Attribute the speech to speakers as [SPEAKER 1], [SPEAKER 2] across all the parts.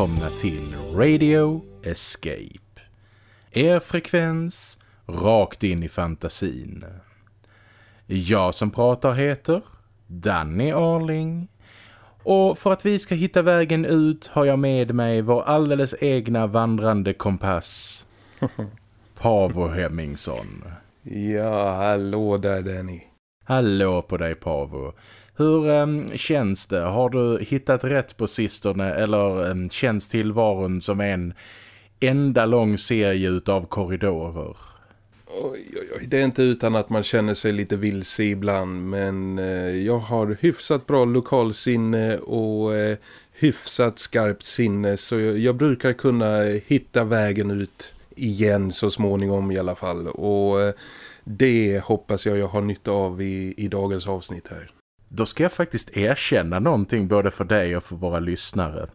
[SPEAKER 1] Välkomna till Radio Escape. Er frekvens rakt in i fantasin. Jag som pratar heter Danny Arling. Och för att vi ska hitta vägen ut har jag med mig vår alldeles egna vandrande kompass. Pavo Hemmingsson.
[SPEAKER 2] Ja, hallå där Danny.
[SPEAKER 1] Hallå på dig Pavo. Hur um, känns det? Har du hittat rätt på sistone eller um, känns tillvaron som en enda lång serie av korridorer?
[SPEAKER 2] Oj, oj, oj. Det är inte utan att man känner sig lite vilse ibland men eh, jag har hyfsat bra lokalsinne och eh, hyfsat skarpt sinne så jag, jag, brukar kunna hitta vägen ut igen så småningom i alla fall och eh, det hoppas jag jag har nytta av i, i dagens avsnitt här.
[SPEAKER 1] Då ska jag faktiskt erkänna någonting både för dig och för våra lyssnare.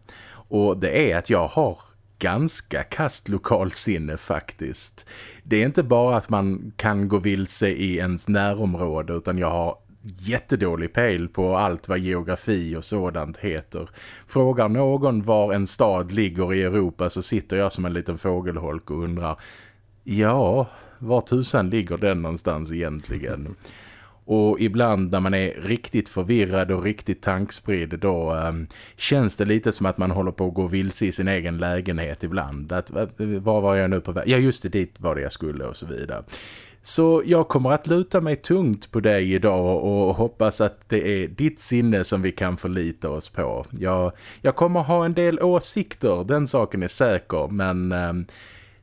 [SPEAKER 1] Och det är att jag har ganska kastlokalsinne faktiskt. Det är inte bara att man kan gå vilse i ens närområde utan jag har jättedålig pejl på allt vad geografi och sådant heter. Frågar någon var en stad ligger i Europa så sitter jag som en liten fågelholk och undrar ja, var tusan ligger den någonstans egentligen? Och ibland när man är riktigt förvirrad och riktigt tankspridd då um, känns det lite som att man håller på att gå vilse i sin egen lägenhet ibland. Att, var var jag nu på väg? Ja just det, dit var det jag skulle och så vidare. Så jag kommer att luta mig tungt på dig idag och hoppas att det är ditt sinne som vi kan förlita oss på. Jag, jag kommer ha en del åsikter, den saken är säker, men um,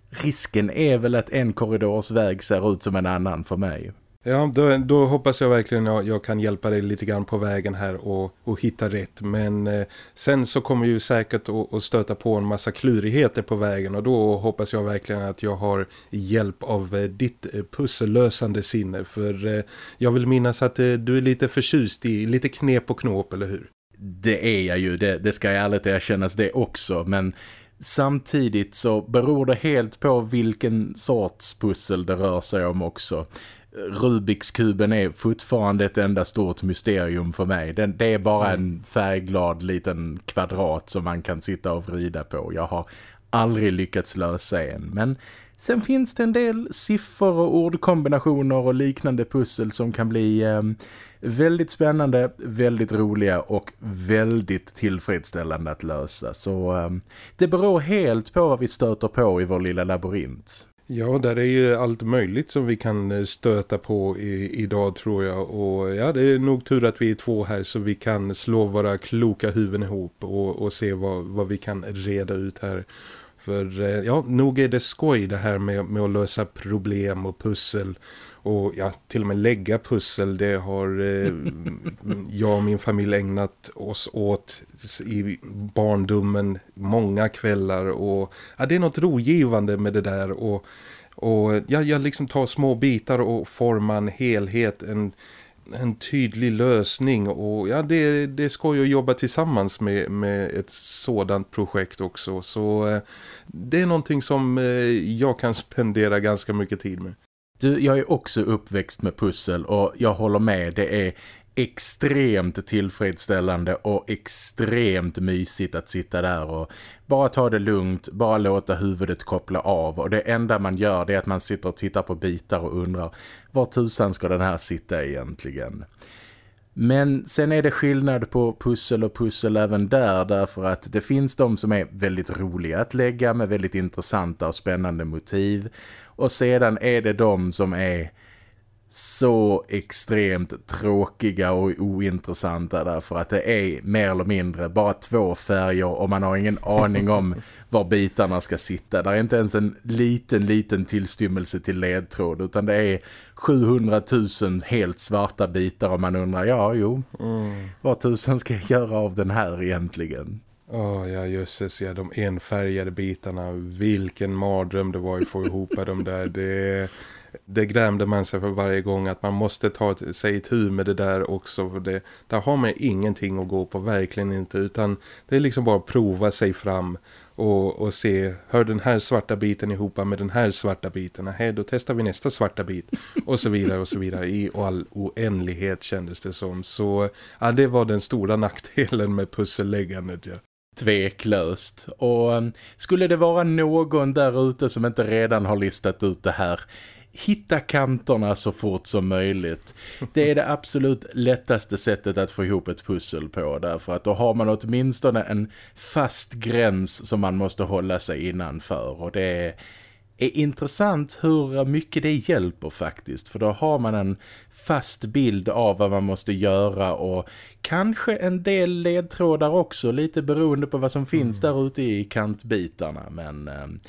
[SPEAKER 1] risken är väl att en korridorsväg ser ut som en annan för mig.
[SPEAKER 2] Ja, då, då hoppas jag verkligen att jag kan hjälpa dig lite grann på vägen här och, och hitta rätt. Men eh, sen så kommer ju säkert att, stöta på en massa klurigheter på vägen och då hoppas jag verkligen att jag har hjälp av eh, ditt eh, pussellösande sinne. För eh, jag vill minnas att eh, du är lite förtjust i lite knep och knåp, eller hur?
[SPEAKER 1] Det är jag ju, det, det ska jag ärligt erkännas det också, men... Samtidigt så beror det helt på vilken sorts pussel det rör sig om också. Rubiks kuben är fortfarande ett enda stort mysterium för mig. Den, det är bara mm. en färgglad liten kvadrat som man kan sitta och vrida på. Jag har aldrig lyckats lösa en. Men sen finns det en del siffror och ordkombinationer och liknande pussel som kan bli eh, väldigt spännande, väldigt roliga och väldigt tillfredsställande att lösa. Så eh, det beror helt på vad vi stöter på i vår lilla labyrint.
[SPEAKER 2] Ja, där är ju allt möjligt som vi kan eh, stöta på i, idag tror jag. Och ja, det är nog tur att vi är två här så vi kan slå våra kloka huvuden ihop och, och se vad, vad vi kan reda ut här. För eh, ja, nog är det skoj det här med, med att lösa problem och pussel och ja, till och med lägga pussel det har eh, jag och min familj ägnat oss åt i barndomen många kvällar. Och ja, det är något rogivande med det där. Och, och ja, jag liksom tar små bitar och formar en helhet, en, en tydlig lösning. Och ja, det, det skoj att jobba tillsammans med, med ett sådant projekt också. Så eh, det är någonting som eh, jag kan spendera ganska mycket tid med.
[SPEAKER 1] Du, jag är också uppväxt med pussel och jag håller med, det är extremt tillfredsställande och extremt mysigt att sitta där och bara ta det lugnt, bara låta huvudet koppla av och det enda man gör det är att man sitter och tittar på bitar och undrar var tusan ska den här sitta egentligen? Men sen är det skillnad på pussel och pussel även där därför att det finns de som är väldigt roliga att lägga med väldigt intressanta och spännande motiv. Och sedan är det de som är så extremt tråkiga och ointressanta därför att det är mer eller mindre bara två färger och man har ingen aning om var bitarna ska sitta. Det är inte ens en liten, liten tillstymmelse till ledtråd utan det är 700 000 helt svarta bitar och man undrar, ja jo, mm. vad tusen ska jag göra av den här egentligen?
[SPEAKER 2] Oh, ja, jösses, ja, de enfärgade bitarna. Vilken mardröm det var att få ihop dem där. Det, det grämde man sig för varje gång att man måste ta sig tur med det där också. För det, där har man ingenting att gå på, verkligen inte. Utan det är liksom bara att prova sig fram och, och se, hör den här svarta biten ihop med den här svarta biten. Hej, då testar vi nästa svarta bit. Och så vidare och så vidare. I all oändlighet kändes det som. Så ja, det var den stora nackdelen med pusselläggandet. Ja.
[SPEAKER 1] Tveklöst. Och um, skulle det vara någon där ute som inte redan har listat ut det här hitta kanterna så fort som möjligt. Det är det absolut lättaste sättet att få ihop ett pussel på därför att då har man åtminstone en fast gräns som man måste hålla sig innanför och det är, är intressant hur mycket det hjälper faktiskt för då har man en fast bild av vad man måste göra och kanske en del ledtrådar också lite beroende på vad som finns mm. där ute i kantbitarna men ehm,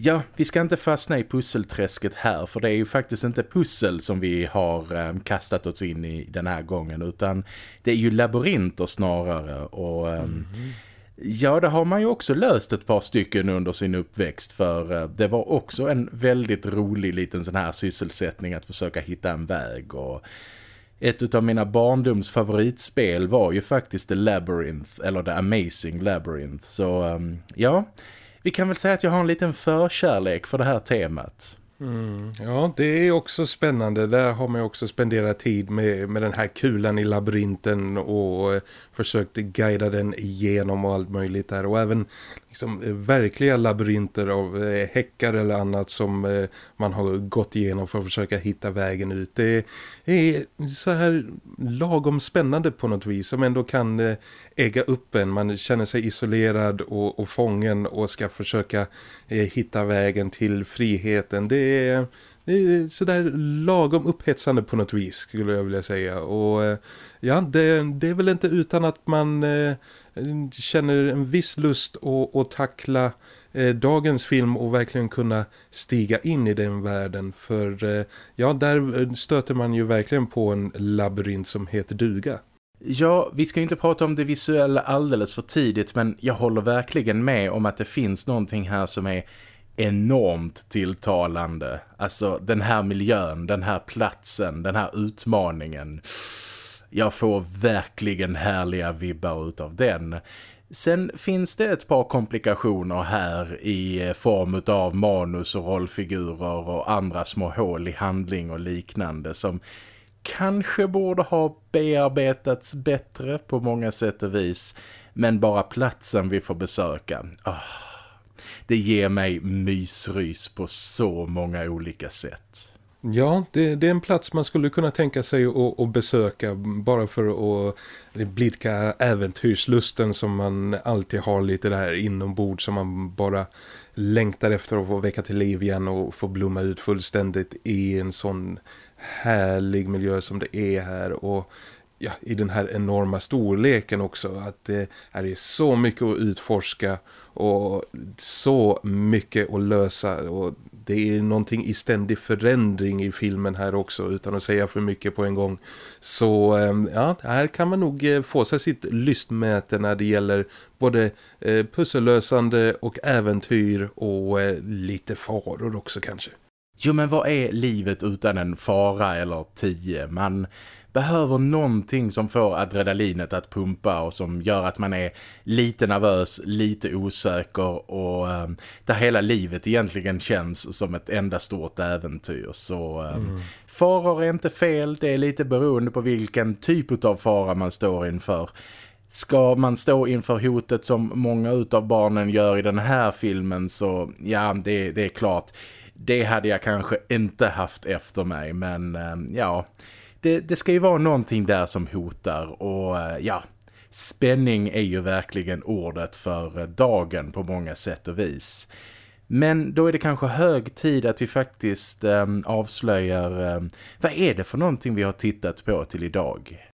[SPEAKER 1] Ja, vi ska inte fastna i pusselträsket här för det är ju faktiskt inte pussel som vi har eh, kastat oss in i den här gången utan det är ju labyrinter snarare och eh, mm -hmm. ja det har man ju också löst ett par stycken under sin uppväxt för eh, det var också en väldigt rolig liten sån här sysselsättning att försöka hitta en väg och ett av mina barndoms favoritspel var ju faktiskt The Labyrinth eller The Amazing Labyrinth så um, ja vi kan väl säga att jag har en liten förkärlek för det här temat.
[SPEAKER 2] Mm, ja, det är också spännande. Där har man också spenderat tid med, med den här kulan i labyrinten och försökte försökt guida den igenom och allt möjligt där. Och även liksom, eh, verkliga labyrinter av eh, häckar eller annat som eh, man har gått igenom för att försöka hitta vägen ut. Det är så här lagom spännande på något vis som ändå kan eh, äga upp en. Man känner sig isolerad och, och fången och ska försöka eh, hitta vägen till friheten. Det är, det är sådär lagom upphetsande på något vis skulle jag vilja säga. Och eh, ja, det, det är väl inte utan att man eh, känner en viss lust att, att tackla eh, dagens film och verkligen kunna stiga in i den världen. För eh, ja, där eh, stöter man ju verkligen på en labyrint som heter duga.
[SPEAKER 1] Ja, vi ska ju inte prata om det visuella alldeles för tidigt men jag håller verkligen med om att det finns någonting här som är enormt tilltalande. Alltså den här miljön, den här platsen, den här utmaningen. Jag får verkligen härliga vibbar utav den. Sen finns det ett par komplikationer här i form av manus och rollfigurer och andra små hål i handling och liknande som kanske borde ha bearbetats bättre på många sätt och vis. Men bara platsen vi får besöka. Oh, det ger mig mysrys på så många olika sätt.
[SPEAKER 2] Ja, det, det, är en plats man skulle kunna tänka sig att, besöka bara för att blidka äventyrslusten som man alltid har lite där inombords som man bara längtar efter att få väcka till liv igen och få blomma ut fullständigt i en sån härlig miljö som det är här och ja, i den här enorma storleken också att det här är så mycket att utforska och så mycket att lösa och det är någonting i ständig förändring i filmen här också utan att säga för mycket på en gång. Så ehm, ja, här kan man nog eh, få sig sitt lystmäte när det gäller både eh, pussellösande och äventyr och eh, lite faror också kanske.
[SPEAKER 1] Jo men vad är livet utan en fara eller tio? Man behöver någonting som får adrenalinet att pumpa och som gör att man är lite nervös, lite osäker och um, där hela livet egentligen känns som ett enda stort äventyr. Så um, mm. faror är inte fel, det är lite beroende på vilken typ av fara man står inför. Ska man stå inför hotet som många av barnen gör i den här filmen så ja, det, det är klart. Det hade jag kanske inte haft efter mig men um, ja det, det ska ju vara någonting där som hotar och eh, ja, spänning är ju verkligen ordet för eh, dagen på många sätt och vis. Men då är det kanske hög tid att vi faktiskt eh, avslöjar eh, vad är det för någonting vi har tittat på till idag?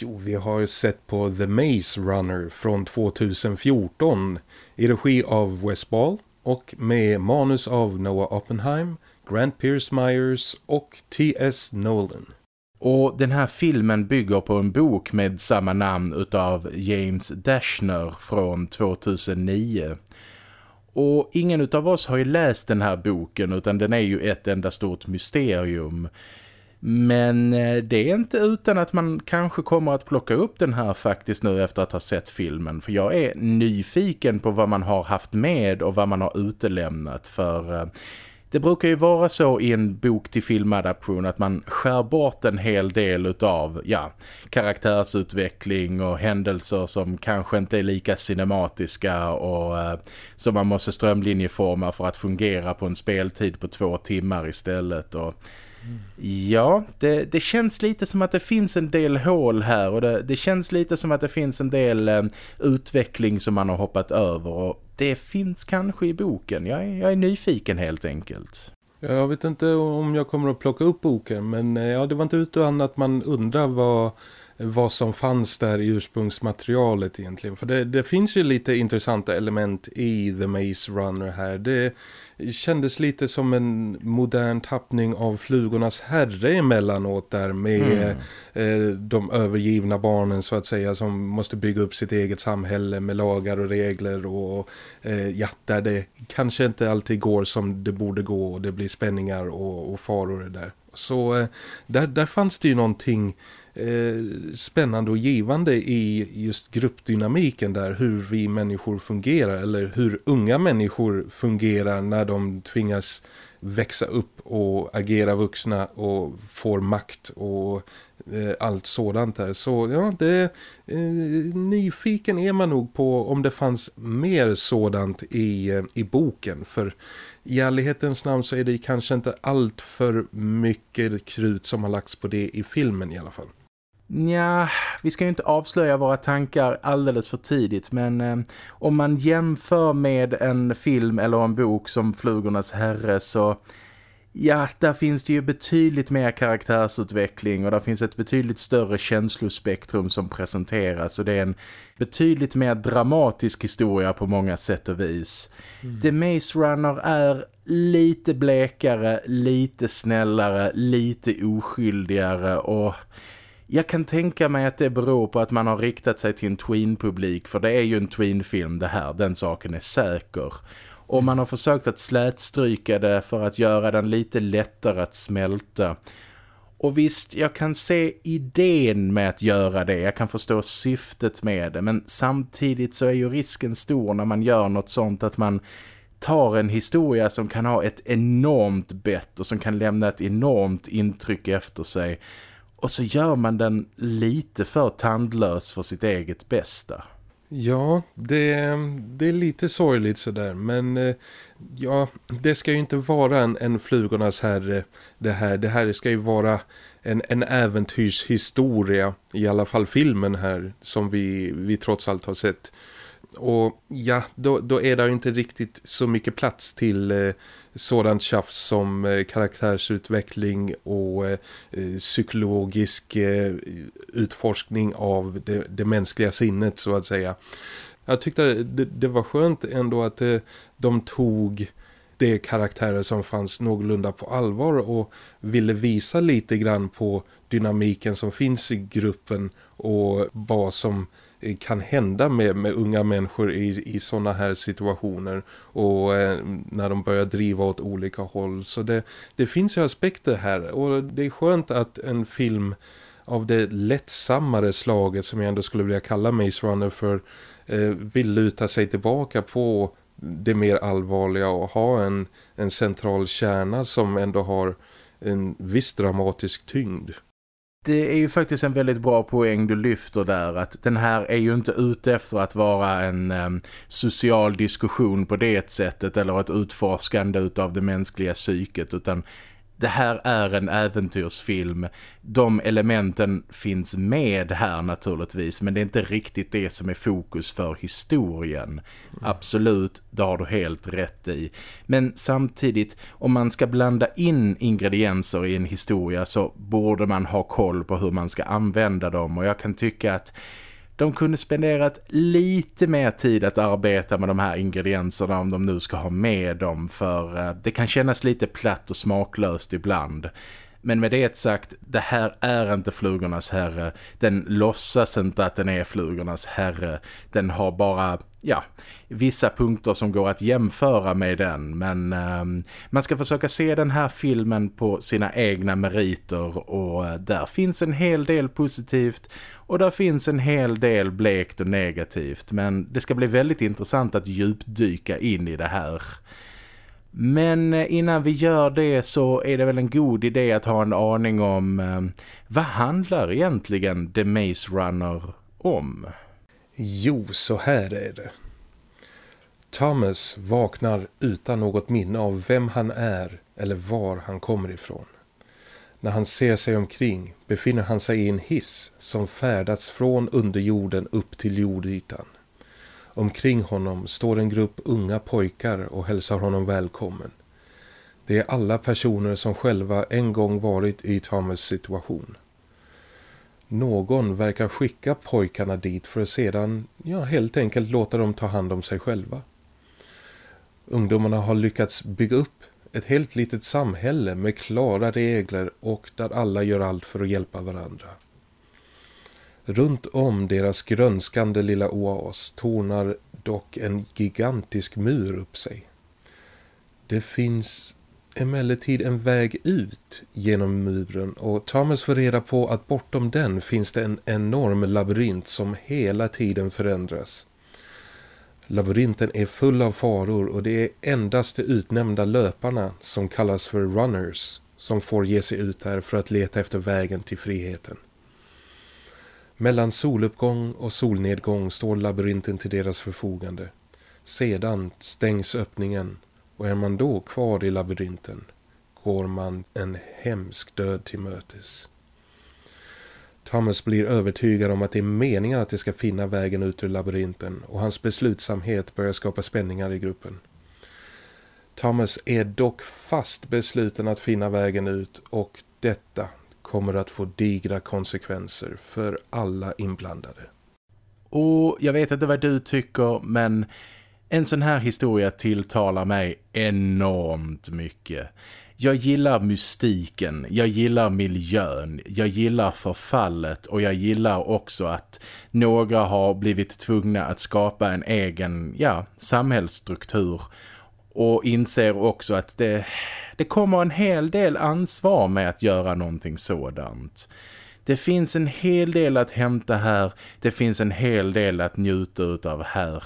[SPEAKER 2] Jo, vi har sett på The Maze Runner från 2014 i regi av Wes Ball och med manus av Noah Oppenheim, Grant Pierce Myers och T.S. Nolan.
[SPEAKER 1] Och den här filmen bygger på en bok med samma namn utav James Dashner från 2009. Och ingen utav oss har ju läst den här boken utan den är ju ett enda stort mysterium. Men eh, det är inte utan att man kanske kommer att plocka upp den här faktiskt nu efter att ha sett filmen. För jag är nyfiken på vad man har haft med och vad man har utelämnat för eh, det brukar ju vara så i en bok till filmadaption att man skär bort en hel del utav ja, karaktärsutveckling och händelser som kanske inte är lika cinematiska och eh, som man måste strömlinjeforma för att fungera på en speltid på två timmar istället och Ja, det, det, känns lite som att det finns en del hål här och det, det känns lite som att det finns en del eh, utveckling som man har hoppat över och det finns kanske i boken. Jag är, jag är nyfiken helt enkelt.
[SPEAKER 2] Jag vet inte om jag kommer att plocka upp boken men eh, ja, det var inte utan att man undrar vad vad som fanns där i ursprungsmaterialet egentligen. För det, det, finns ju lite intressanta element i The Maze Runner här. Det kändes lite som en modern tappning av flugornas herre emellanåt där med mm. eh, de övergivna barnen så att säga som måste bygga upp sitt eget samhälle med lagar och regler och eh, ja, där det kanske inte alltid går som det borde gå och det blir spänningar och, och faror där. Så eh, där, där fanns det ju någonting Eh, spännande och givande i just gruppdynamiken där hur vi människor fungerar eller hur unga människor fungerar när de tvingas växa upp och agera vuxna och får makt och eh, allt sådant där. Så ja, det, eh, nyfiken är man nog på om det fanns mer sådant i, eh, i boken. För i ärlighetens namn så är det kanske inte allt för mycket krut som har lagts på det i filmen i alla fall.
[SPEAKER 1] Ja, vi ska ju inte avslöja våra tankar alldeles för tidigt men eh, om man jämför med en film eller en bok som Flugornas herre så ja, där finns det ju betydligt mer karaktärsutveckling och där finns ett betydligt större känslospektrum som presenteras och det är en betydligt mer dramatisk historia på många sätt och vis. Mm. The Maze Runner är lite blekare, lite snällare, lite oskyldigare och jag kan tänka mig att det beror på att man har riktat sig till en tween-publik för det är ju en tween-film det här, den saken är säker. Och man har försökt att slätstryka det för att göra den lite lättare att smälta. Och visst, jag kan se idén med att göra det. Jag kan förstå syftet med det. Men samtidigt så är ju risken stor när man gör något sånt att man tar en historia som kan ha ett enormt bett och som kan lämna ett enormt intryck efter sig och så gör man den lite för tandlös för sitt eget bästa.
[SPEAKER 2] Ja, det, det är lite sorgligt sådär. Men eh, ja, det ska ju inte vara en, en flugornas herre det här. Det här ska ju vara en, en äventyrshistoria. I alla fall filmen här som vi, vi trots allt har sett. Och ja, då, då är det inte riktigt så mycket plats till eh, sådant tjafs som eh, karaktärsutveckling och eh, eh psykologisk eh, utforskning av det, det, mänskliga sinnet så att säga. Jag tyckte det, det var skönt ändå att eh, de tog de karaktärer som fanns någorlunda på allvar och ville visa lite grann på dynamiken som finns i gruppen och vad som kan hända med, med unga människor i, i sådana här situationer och eh, när de börjar driva åt olika håll. Så det, det finns ju aspekter här och det är skönt att en film av det lättsammare slaget som jag ändå skulle vilja kalla Maze Runner för eh, vill luta sig tillbaka på det mer allvarliga och ha en, en central kärna som ändå har en viss dramatisk tyngd.
[SPEAKER 1] Det är ju faktiskt en väldigt bra poäng du lyfter där att den här är ju inte ute efter att vara en um, social diskussion på det sättet eller ett utforskande av det mänskliga psyket utan det här är en äventyrsfilm. De elementen finns med här naturligtvis men det är inte riktigt det som är fokus för historien. Absolut, det har du helt rätt i. Men samtidigt, om man ska blanda in ingredienser i en historia så borde man ha koll på hur man ska använda dem och jag kan tycka att de kunde spenderat lite mer tid att arbeta med de här ingredienserna om de nu ska ha med dem för eh, det kan kännas lite platt och smaklöst ibland. Men med det sagt, det här är inte flugornas herre. Den låtsas inte att den är flugornas herre. Den har bara, ja, vissa punkter som går att jämföra med den. Men eh, man ska försöka se den här filmen på sina egna meriter och eh, där finns en hel del positivt och där finns en hel del blekt och negativt. Men det ska bli väldigt intressant att djupdyka in i det här. Men eh, innan vi gör det så är det väl en god idé att ha en aning om eh, vad handlar egentligen The Maze Runner om?
[SPEAKER 2] Jo, så här är det. Thomas vaknar utan något minne av vem han är eller var han kommer ifrån. När han ser sig omkring befinner han sig i en hiss som färdats från underjorden upp till jordytan. Omkring honom står en grupp unga pojkar och hälsar honom välkommen. Det är alla personer som själva en gång varit i Thomas situation. Någon verkar skicka pojkarna dit för att sedan ja, helt enkelt låta dem ta hand om sig själva. Ungdomarna har lyckats bygga upp ett helt litet samhälle med klara regler och där alla gör allt för att hjälpa varandra. Runt om deras grönskande lilla oas tornar dock en gigantisk mur upp sig. Det finns emellertid en väg ut genom muren och Thomas får reda på att bortom den finns det en enorm labyrint som hela tiden förändras. Labyrinten är full av faror och det är endast de utnämnda löparna som kallas för runners som får ge sig ut där för att leta efter vägen till friheten. Mellan soluppgång och solnedgång står labyrinten till deras förfogande. Sedan stängs öppningen och är man då kvar i labyrinten går man en hemsk död till mötes. Thomas blir övertygad om att det är meningen att det ska finna vägen ut ur labyrinten och hans beslutsamhet börjar skapa spänningar i gruppen. Thomas är dock fast besluten att finna vägen ut och detta kommer att få digra konsekvenser för alla inblandade.
[SPEAKER 1] Och jag vet inte vad du tycker men en sån här historia tilltalar mig enormt mycket. Jag gillar mystiken, jag gillar miljön, jag gillar förfallet och jag gillar också att några har blivit tvungna att skapa en egen ja, samhällsstruktur och inser också att det, det kommer en hel del ansvar med att göra någonting sådant. Det finns en hel del att hämta här, det finns en hel del att njuta av här.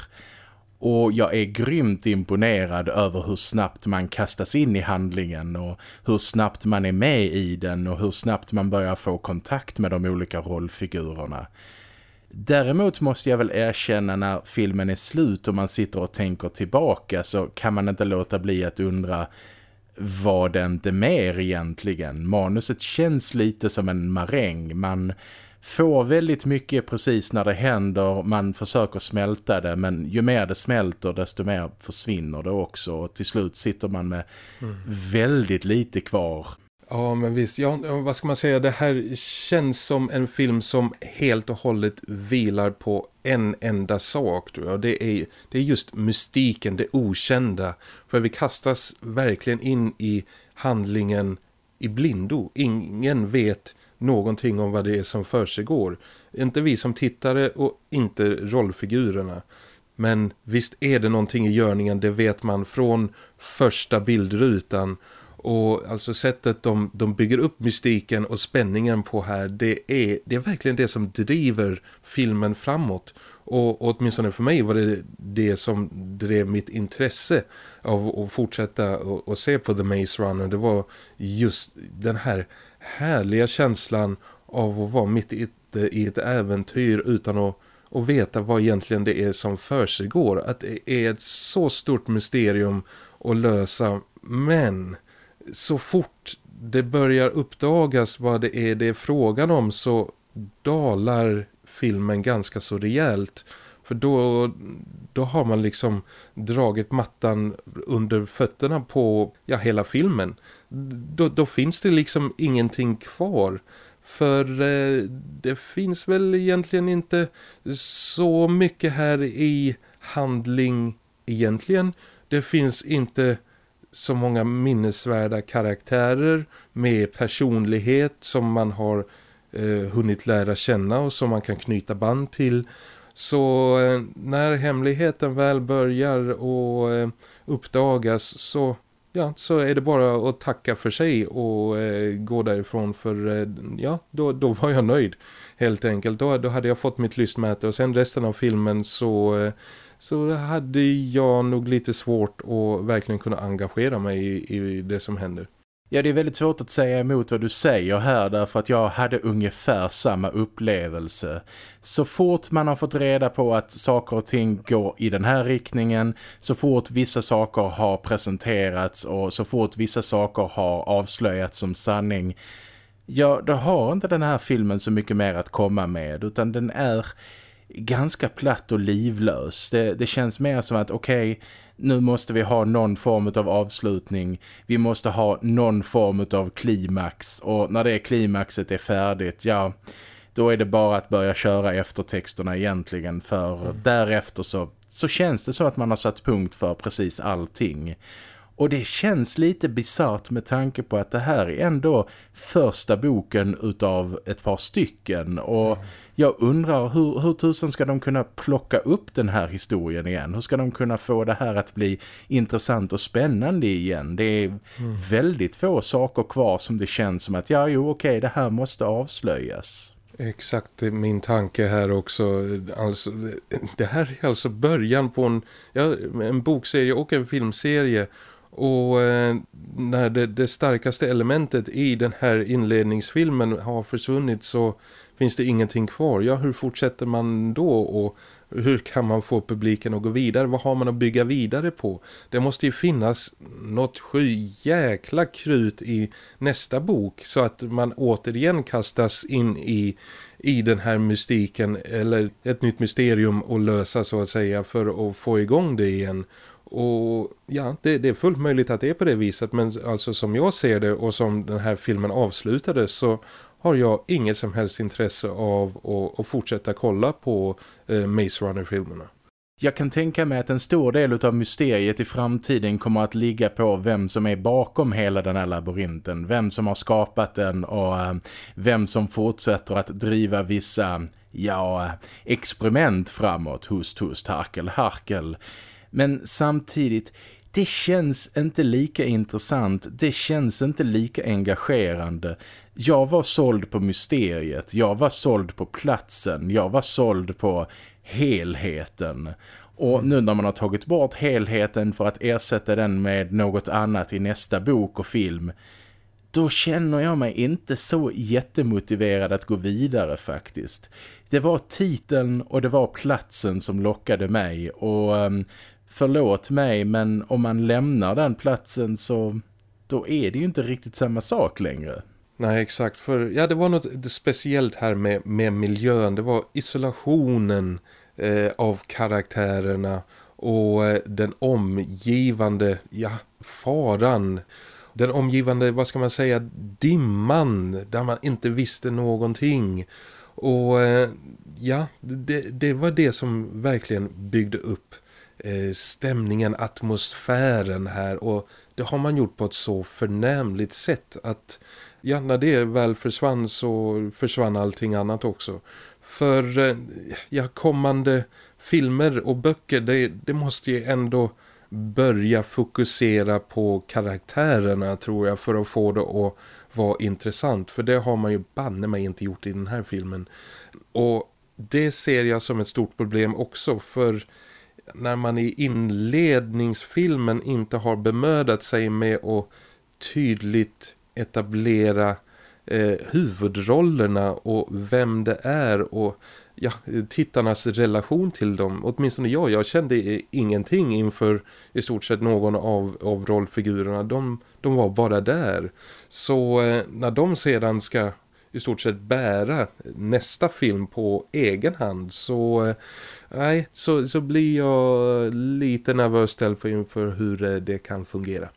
[SPEAKER 1] Och jag är grymt imponerad över hur snabbt man kastas in i handlingen och hur snabbt man är med i den och hur snabbt man börjar få kontakt med de olika rollfigurerna. Däremot måste jag väl erkänna när filmen är slut och man sitter och tänker tillbaka så kan man inte låta bli att undra vad det inte mer egentligen. Manuset känns lite som en maräng. Man får väldigt mycket precis när det händer. Man försöker smälta det men ju mer det smälter desto mer försvinner det också. Och till slut sitter man med mm. väldigt lite kvar.
[SPEAKER 2] Ja men visst, ja, vad ska man säga, det här känns som en film som helt och hållet vilar på en enda sak tror jag. Det är, det är just mystiken, det okända. För vi kastas verkligen in i handlingen i blindo. Ingen vet någonting om vad det är som för sig går. Inte vi som tittare och inte rollfigurerna. Men visst är det någonting i görningen, det vet man från första bildrutan. Och alltså sättet de, de bygger upp mystiken och spänningen på här, det är, det är verkligen det som driver filmen framåt. Och, och åtminstone för mig var det det som drev mitt intresse av att fortsätta och, och se på The Maze Runner. Det var just den här härliga känslan av att vara mitt i ett, i ett äventyr utan att, att veta vad egentligen det är som för sig går. Att det är ett så stort mysterium att lösa men så fort det börjar uppdagas vad det är det är frågan om så dalar filmen ganska så rejält. För då, då har man liksom dragit mattan under fötterna på ja, hela filmen. Då, då finns det liksom ingenting kvar. För eh, det finns väl egentligen inte så mycket här i handling egentligen. Det finns inte så många minnesvärda karaktärer med personlighet som man har eh, hunnit lära känna och som man kan knyta band till. Så eh, när hemligheten väl börjar och eh, uppdagas så, ja, så är det bara att tacka för sig och eh, gå därifrån för eh, ja, då, då var jag nöjd helt enkelt. Då, då hade jag fått mitt lystmäte och sen resten av filmen så, eh, så hade jag nog lite svårt att verkligen kunna engagera mig i, i det som händer.
[SPEAKER 1] Ja, det är väldigt svårt att säga emot vad du säger här därför att jag hade ungefär samma upplevelse. Så fort man har fått reda på att saker och ting går i den här riktningen, så fort vissa saker har presenterats och så fort vissa saker har avslöjats som sanning, ja, då har inte den här filmen så mycket mer att komma med utan den är ganska platt och livlös. Det, det känns mer som att okej, okay, nu måste vi ha någon form av avslutning. Vi måste ha någon form av klimax. Och när det klimaxet är färdigt, ja, då är det bara att börja köra eftertexterna egentligen. För mm. därefter så, så känns det så att man har satt punkt för precis allting. Och det känns lite bizart med tanke på att det här är ändå första boken utav ett par stycken. Och mm jag undrar hur, hur tusen ska de kunna plocka upp den här historien igen? Hur ska de kunna få det här att bli intressant och spännande igen? Det är mm. väldigt få saker kvar som det känns som att ja, jo okej, det här måste avslöjas.
[SPEAKER 2] Exakt, det är min tanke här också. Alltså, det här är alltså början på en, ja, en bokserie och en filmserie. Och eh, när det, det starkaste elementet i den här inledningsfilmen har försvunnit så finns det ingenting kvar. Ja, hur fortsätter man då och hur kan man få publiken att gå vidare? Vad har man att bygga vidare på? Det måste ju finnas något sjujäkla krut i nästa bok så att man återigen kastas in i, i den här mystiken eller ett nytt mysterium att lösa så att säga för att få igång det igen. Och ja, det, det, är fullt möjligt att det är på det viset men alltså som jag ser det och som den här filmen avslutade så har jag inget som helst intresse av att, att fortsätta kolla på eh, Maze Runner-filmerna.
[SPEAKER 1] Jag kan tänka mig att en stor del av mysteriet i framtiden kommer att ligga på vem som är bakom hela den här labyrinten. Vem som har skapat den och eh, vem som fortsätter att driva vissa ja, experiment framåt. hos hust, harkel, harkel. Men samtidigt, det känns inte lika intressant. Det känns inte lika engagerande. Jag var såld på mysteriet. Jag var såld på platsen. Jag var såld på helheten. Och nu när man har tagit bort helheten för att ersätta den med något annat i nästa bok och film då känner jag mig inte så jättemotiverad att gå vidare faktiskt. Det var titeln och det var platsen som lockade mig och um, förlåt mig men om man lämnar den platsen så då är det ju inte riktigt samma sak längre.
[SPEAKER 2] Nej, exakt. För ja, det var något speciellt här med, med miljön. Det var isolationen eh, av karaktärerna och eh, den omgivande ja, faran. Den omgivande, vad ska man säga, dimman där man inte visste någonting. Och eh, ja, det, det var det som verkligen byggde upp Eh, stämningen, atmosfären här. Och det har man gjort på ett så förnämligt sätt att ja, när det väl försvann så försvann allting annat också. För eh, ja, kommande filmer och böcker, det, det måste ju ändå börja fokusera på karaktärerna tror jag för att få det att vara intressant. För det har man ju banne mig inte gjort i den här filmen. Och det ser jag som ett stort problem också för när man i inledningsfilmen inte har bemödat sig med att tydligt etablera eh, huvudrollerna och vem det är och ja, tittarnas relation till dem. Åtminstone jag, jag kände ingenting inför i stort sett någon av, av rollfigurerna. De, de var bara där. Så eh, när de sedan ska i stort sett bära nästa film på egen hand så, eh, nej, så, så blir jag lite nervös ställd inför hur eh, det kan fungera.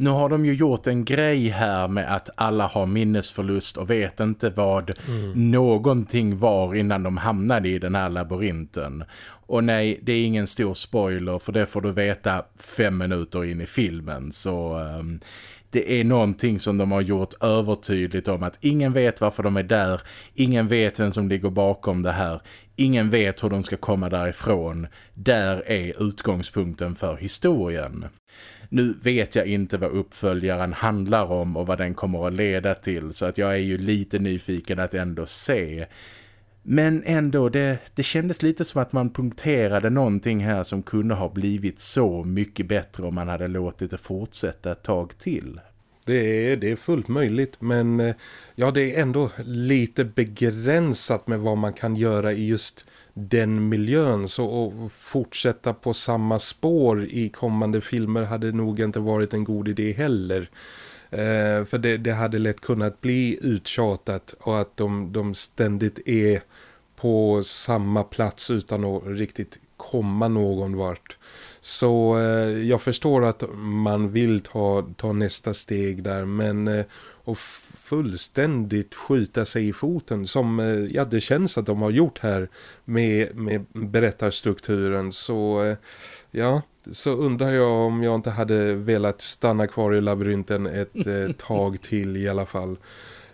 [SPEAKER 1] Nu har de ju gjort en grej här med att alla har minnesförlust och vet inte vad mm. någonting var innan de hamnade i den här labyrinten. Och nej, det är ingen stor spoiler för det får du veta fem minuter in i filmen. Så um, det är någonting som de har gjort övertydligt om att ingen vet varför de är där. Ingen vet vem som ligger bakom det här. Ingen vet hur de ska komma därifrån. Där är utgångspunkten för historien. Nu vet jag inte vad uppföljaren handlar om och vad den kommer att leda till så att jag är ju lite nyfiken att ändå se. Men ändå, det, det kändes lite som att man punkterade någonting här som kunde ha blivit så mycket bättre om man hade låtit det fortsätta ett tag till.
[SPEAKER 2] Det är, det är fullt möjligt men eh, ja det är ändå lite begränsat med vad man kan göra i just den miljön så att fortsätta på samma spår i kommande filmer hade nog inte varit en god idé heller. Eh, för det, det, hade lätt kunnat bli uttjatat och att de, de ständigt är på samma plats utan att riktigt komma någon vart. Så eh, jag förstår att man vill ta, ta nästa steg där men eh, och fullständigt skjuta sig i foten som eh, ja, det känns att de har gjort här med, med berättarstrukturen så eh, ja så undrar jag om jag inte hade velat stanna kvar i labyrinten ett eh, tag till i alla fall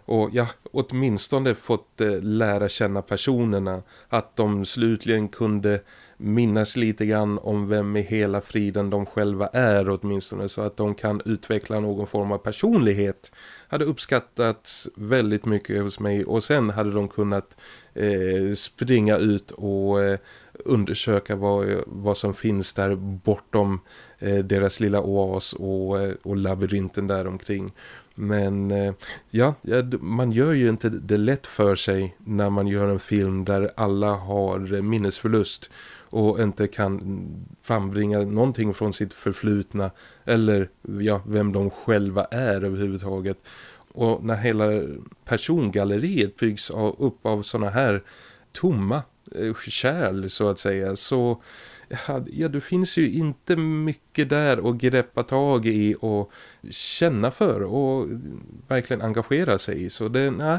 [SPEAKER 2] och ja, åtminstone fått eh, lära känna personerna. Att de slutligen kunde minnas lite grann om vem i hela friden de själva är åtminstone. Så att de kan utveckla någon form av personlighet. Hade uppskattats väldigt mycket hos mig. Och sen hade de kunnat eh, springa ut och eh, undersöka vad, vad som finns där bortom eh, deras lilla oas och, eh, och labyrinten där omkring. Men eh, ja, man gör ju inte det lätt för sig när man gör en film där alla har eh, minnesförlust och inte kan frambringa någonting från sitt förflutna eller ja, vem de själva är överhuvudtaget. Och när hela persongalleriet byggs av, upp av såna här tomma eh, kärl så att säga så ja, det finns ju inte mycket där att greppa tag i och känna för och verkligen engagera sig i. Så det, nej,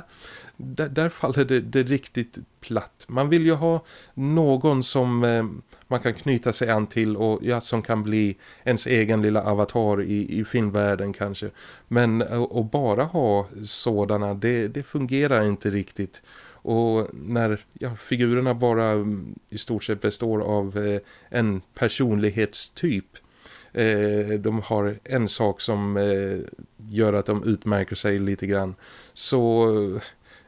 [SPEAKER 2] där, där faller det, det, riktigt platt. Man vill ju ha någon som eh, man kan knyta sig an till och ja, som kan bli ens egen lilla avatar i, i filmvärlden kanske. Men eh, att bara ha sådana, det, det fungerar inte riktigt. Och när ja, figurerna bara mm, i stort sett består av eh, en personlighetstyp eh, de har en sak som eh, gör att de utmärker sig lite grann så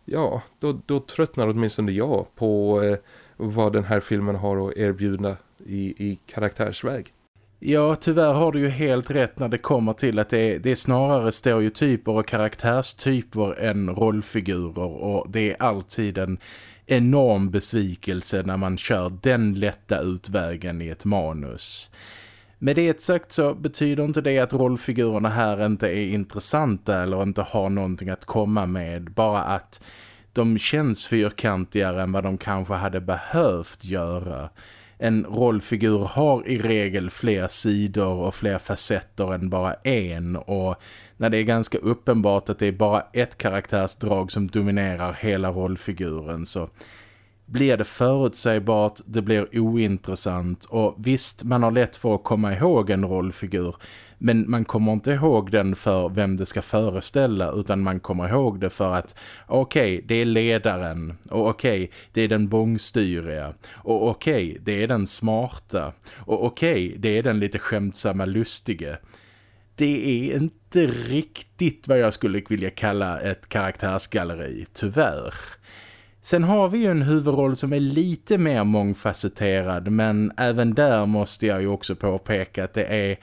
[SPEAKER 2] ja, då, då tröttnar åtminstone jag på eh, vad den här filmen har att erbjuda i, i karaktärsväg.
[SPEAKER 1] Ja, tyvärr har du ju helt rätt när det kommer till att det är, det är snarare stereotyper och karaktärstyper än rollfigurer och det är alltid en enorm besvikelse när man kör den lätta utvägen i ett manus. Med det sagt så betyder inte det att rollfigurerna här inte är intressanta eller inte har någonting att komma med. Bara att de känns fyrkantigare än vad de kanske hade behövt göra. En rollfigur har i regel fler sidor och fler facetter än bara en. Och när det är ganska uppenbart att det är bara ett karaktärsdrag som dominerar hela rollfiguren så blir det förutsägbart, det blir ointressant. Och visst man har lätt för att komma ihåg en rollfigur men man kommer inte ihåg den för vem det ska föreställa utan man kommer ihåg det för att okej, okay, det är ledaren och okej, okay, det är den bångstyriga och okej, okay, det är den smarta och okej, det är den lite skämtsamma lustige. Det är inte riktigt vad jag skulle vilja kalla ett karaktärsgalleri, tyvärr. Sen har vi ju en huvudroll som är lite mer mångfacetterad men även där måste jag ju också påpeka att det är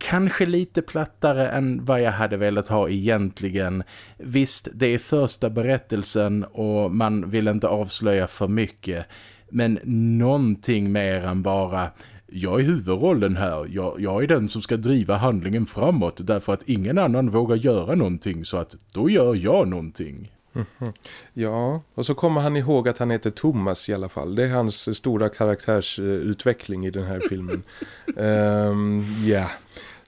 [SPEAKER 1] kanske lite plattare än vad jag hade velat ha egentligen. Visst, det är första berättelsen och man vill inte avslöja för mycket. Men någonting mer än bara jag är huvudrollen här. Jag, jag, är den som ska driva handlingen framåt därför att ingen annan vågar göra någonting så att då gör jag någonting.
[SPEAKER 2] Mm-hmm. Ja, och så kommer han ihåg att han heter Thomas i alla fall. Det är hans stora karaktärsutveckling i den här filmen. um, yeah.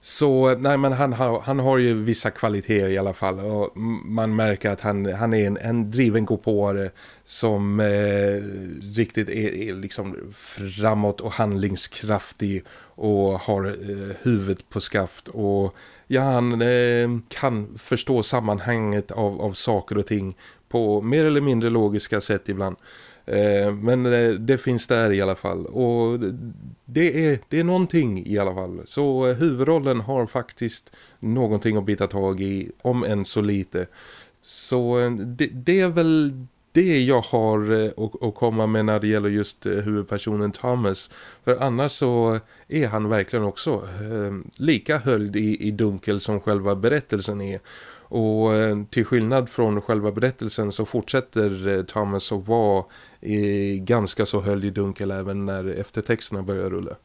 [SPEAKER 2] Så nej men han har, han har ju vissa kvaliteter i alla fall och man märker att han, han är en, en driven gåpåare som eh, riktigt är, är, liksom framåt och handlingskraftig och har eh, huvudet på skaft och ja han eh, kan förstå sammanhanget av, av saker och ting på mer eller mindre logiska sätt ibland. Eh, men eh, det finns där i alla fall och det är, det är någonting i alla fall. Så eh, huvudrollen har faktiskt någonting att bita tag i om än så lite. Så det, det är väl det jag har att komma med när det gäller just huvudpersonen Thomas. För annars så är han verkligen också lika höljd i, i dunkel som själva berättelsen är. Och eh, till skillnad från själva berättelsen så fortsätter eh, Thomas att vara ganska så höljd i dunkel även när eftertexterna börjar rulla.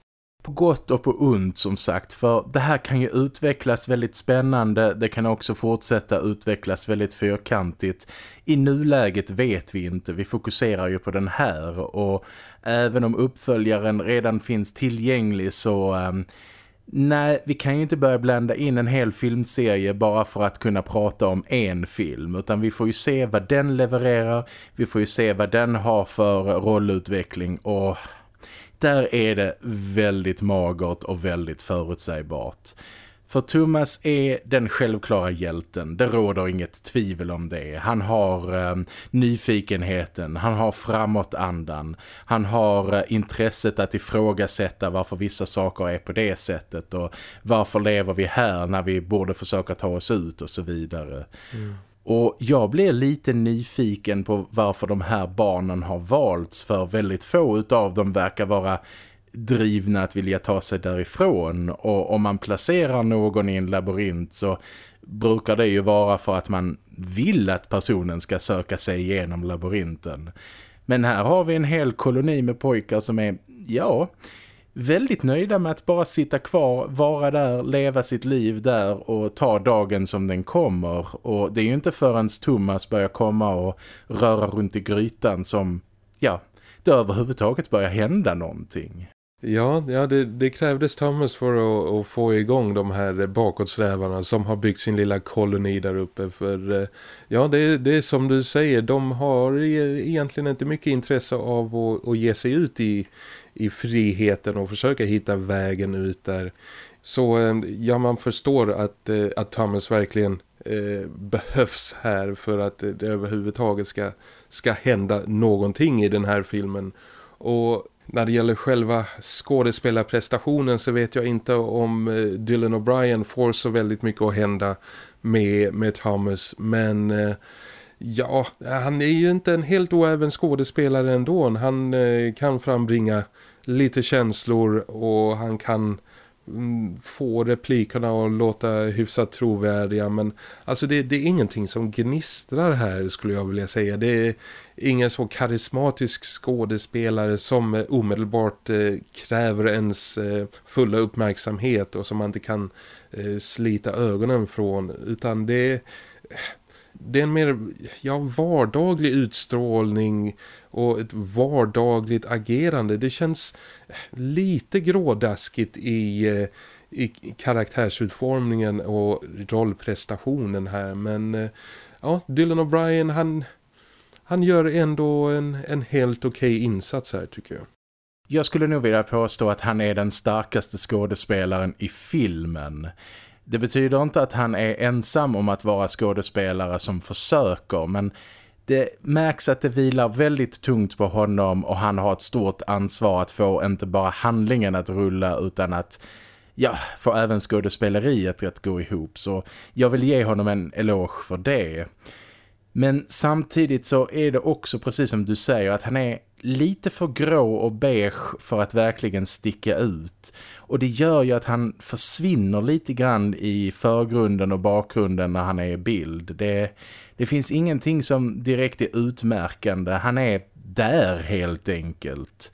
[SPEAKER 1] På gott och på ont som sagt, för det här kan ju utvecklas väldigt spännande, det kan också fortsätta utvecklas väldigt fyrkantigt. I nuläget vet vi inte, vi fokuserar ju på den här och även om uppföljaren redan finns tillgänglig så... Um, Nej, vi kan ju inte börja blanda in en hel filmserie bara för att kunna prata om en film. Utan vi får ju se vad den levererar, vi får ju se vad den har för rollutveckling och där är det väldigt magert och väldigt förutsägbart. För Thomas är den självklara hjälten, det råder inget tvivel om det. Han har eh, nyfikenheten, han har framåtandan, han har eh, intresset att ifrågasätta varför vissa saker är på det sättet och varför lever vi här när vi borde försöka ta oss ut och så vidare. Mm. Och jag blir lite nyfiken på varför de här barnen har valts för väldigt få utav dem verkar vara drivna att vilja ta sig därifrån och om man placerar någon i en labyrint så brukar det ju vara för att man vill att personen ska söka sig igenom labyrinten. Men här har vi en hel koloni med pojkar som är, ja, väldigt nöjda med att bara sitta kvar, vara där, leva sitt liv där och ta dagen som den kommer. Och det är ju inte förrän Thomas börjar komma och röra runt i grytan som, ja, det överhuvudtaget börjar hända någonting.
[SPEAKER 2] Ja, ja det, det krävdes Thomas för att, att, få igång de här bakåtsträvarna som har byggt sin lilla koloni där uppe. För eh, ja, det, det är som du säger, de har e, egentligen inte mycket intresse av att, att ge sig ut i, i friheten och försöka hitta vägen ut där. Så eh, ja, man förstår att, eh, att Thomas verkligen eh, behövs här för att det överhuvudtaget ska, ska hända någonting i den här filmen. Och när det gäller själva skådespelarprestationen så vet jag inte om eh, Dylan O'Brien får så väldigt mycket att hända med, med Thomas. Men eh, ja, han är ju inte en helt oäven skådespelare ändå. Han eh, kan frambringa lite känslor och han kan Mm, få replikerna att låta hyfsat trovärdiga men alltså det, det, är ingenting som gnistrar här skulle jag vilja säga. Det är ingen så karismatisk skådespelare som omedelbart eh, kräver ens eh, fulla uppmärksamhet och som man inte kan eh, slita ögonen från utan det det är en mer ja, vardaglig utstrålning och ett vardagligt agerande. Det känns lite grådaskigt i, eh, i karaktärsutformningen och rollprestationen här. Men eh, ja, Dylan O'Brien han, han gör ändå en, en helt okej okay insats här tycker jag.
[SPEAKER 1] Jag skulle nog vilja påstå att han är den starkaste skådespelaren i filmen. Det betyder inte att han är ensam om att vara skådespelare som försöker men det märks att det vilar väldigt tungt på honom och han har ett stort ansvar att få inte bara handlingen att rulla utan att ja, få även skådespeleriet att gå ihop. Så jag vill ge honom en eloge för det. Men samtidigt så är det också precis som du säger att han är lite för grå och beige för att verkligen sticka ut. Och det gör ju att han försvinner lite grann i förgrunden och bakgrunden när han är i bild. Det, det finns ingenting som direkt är utmärkande. Han är där helt enkelt.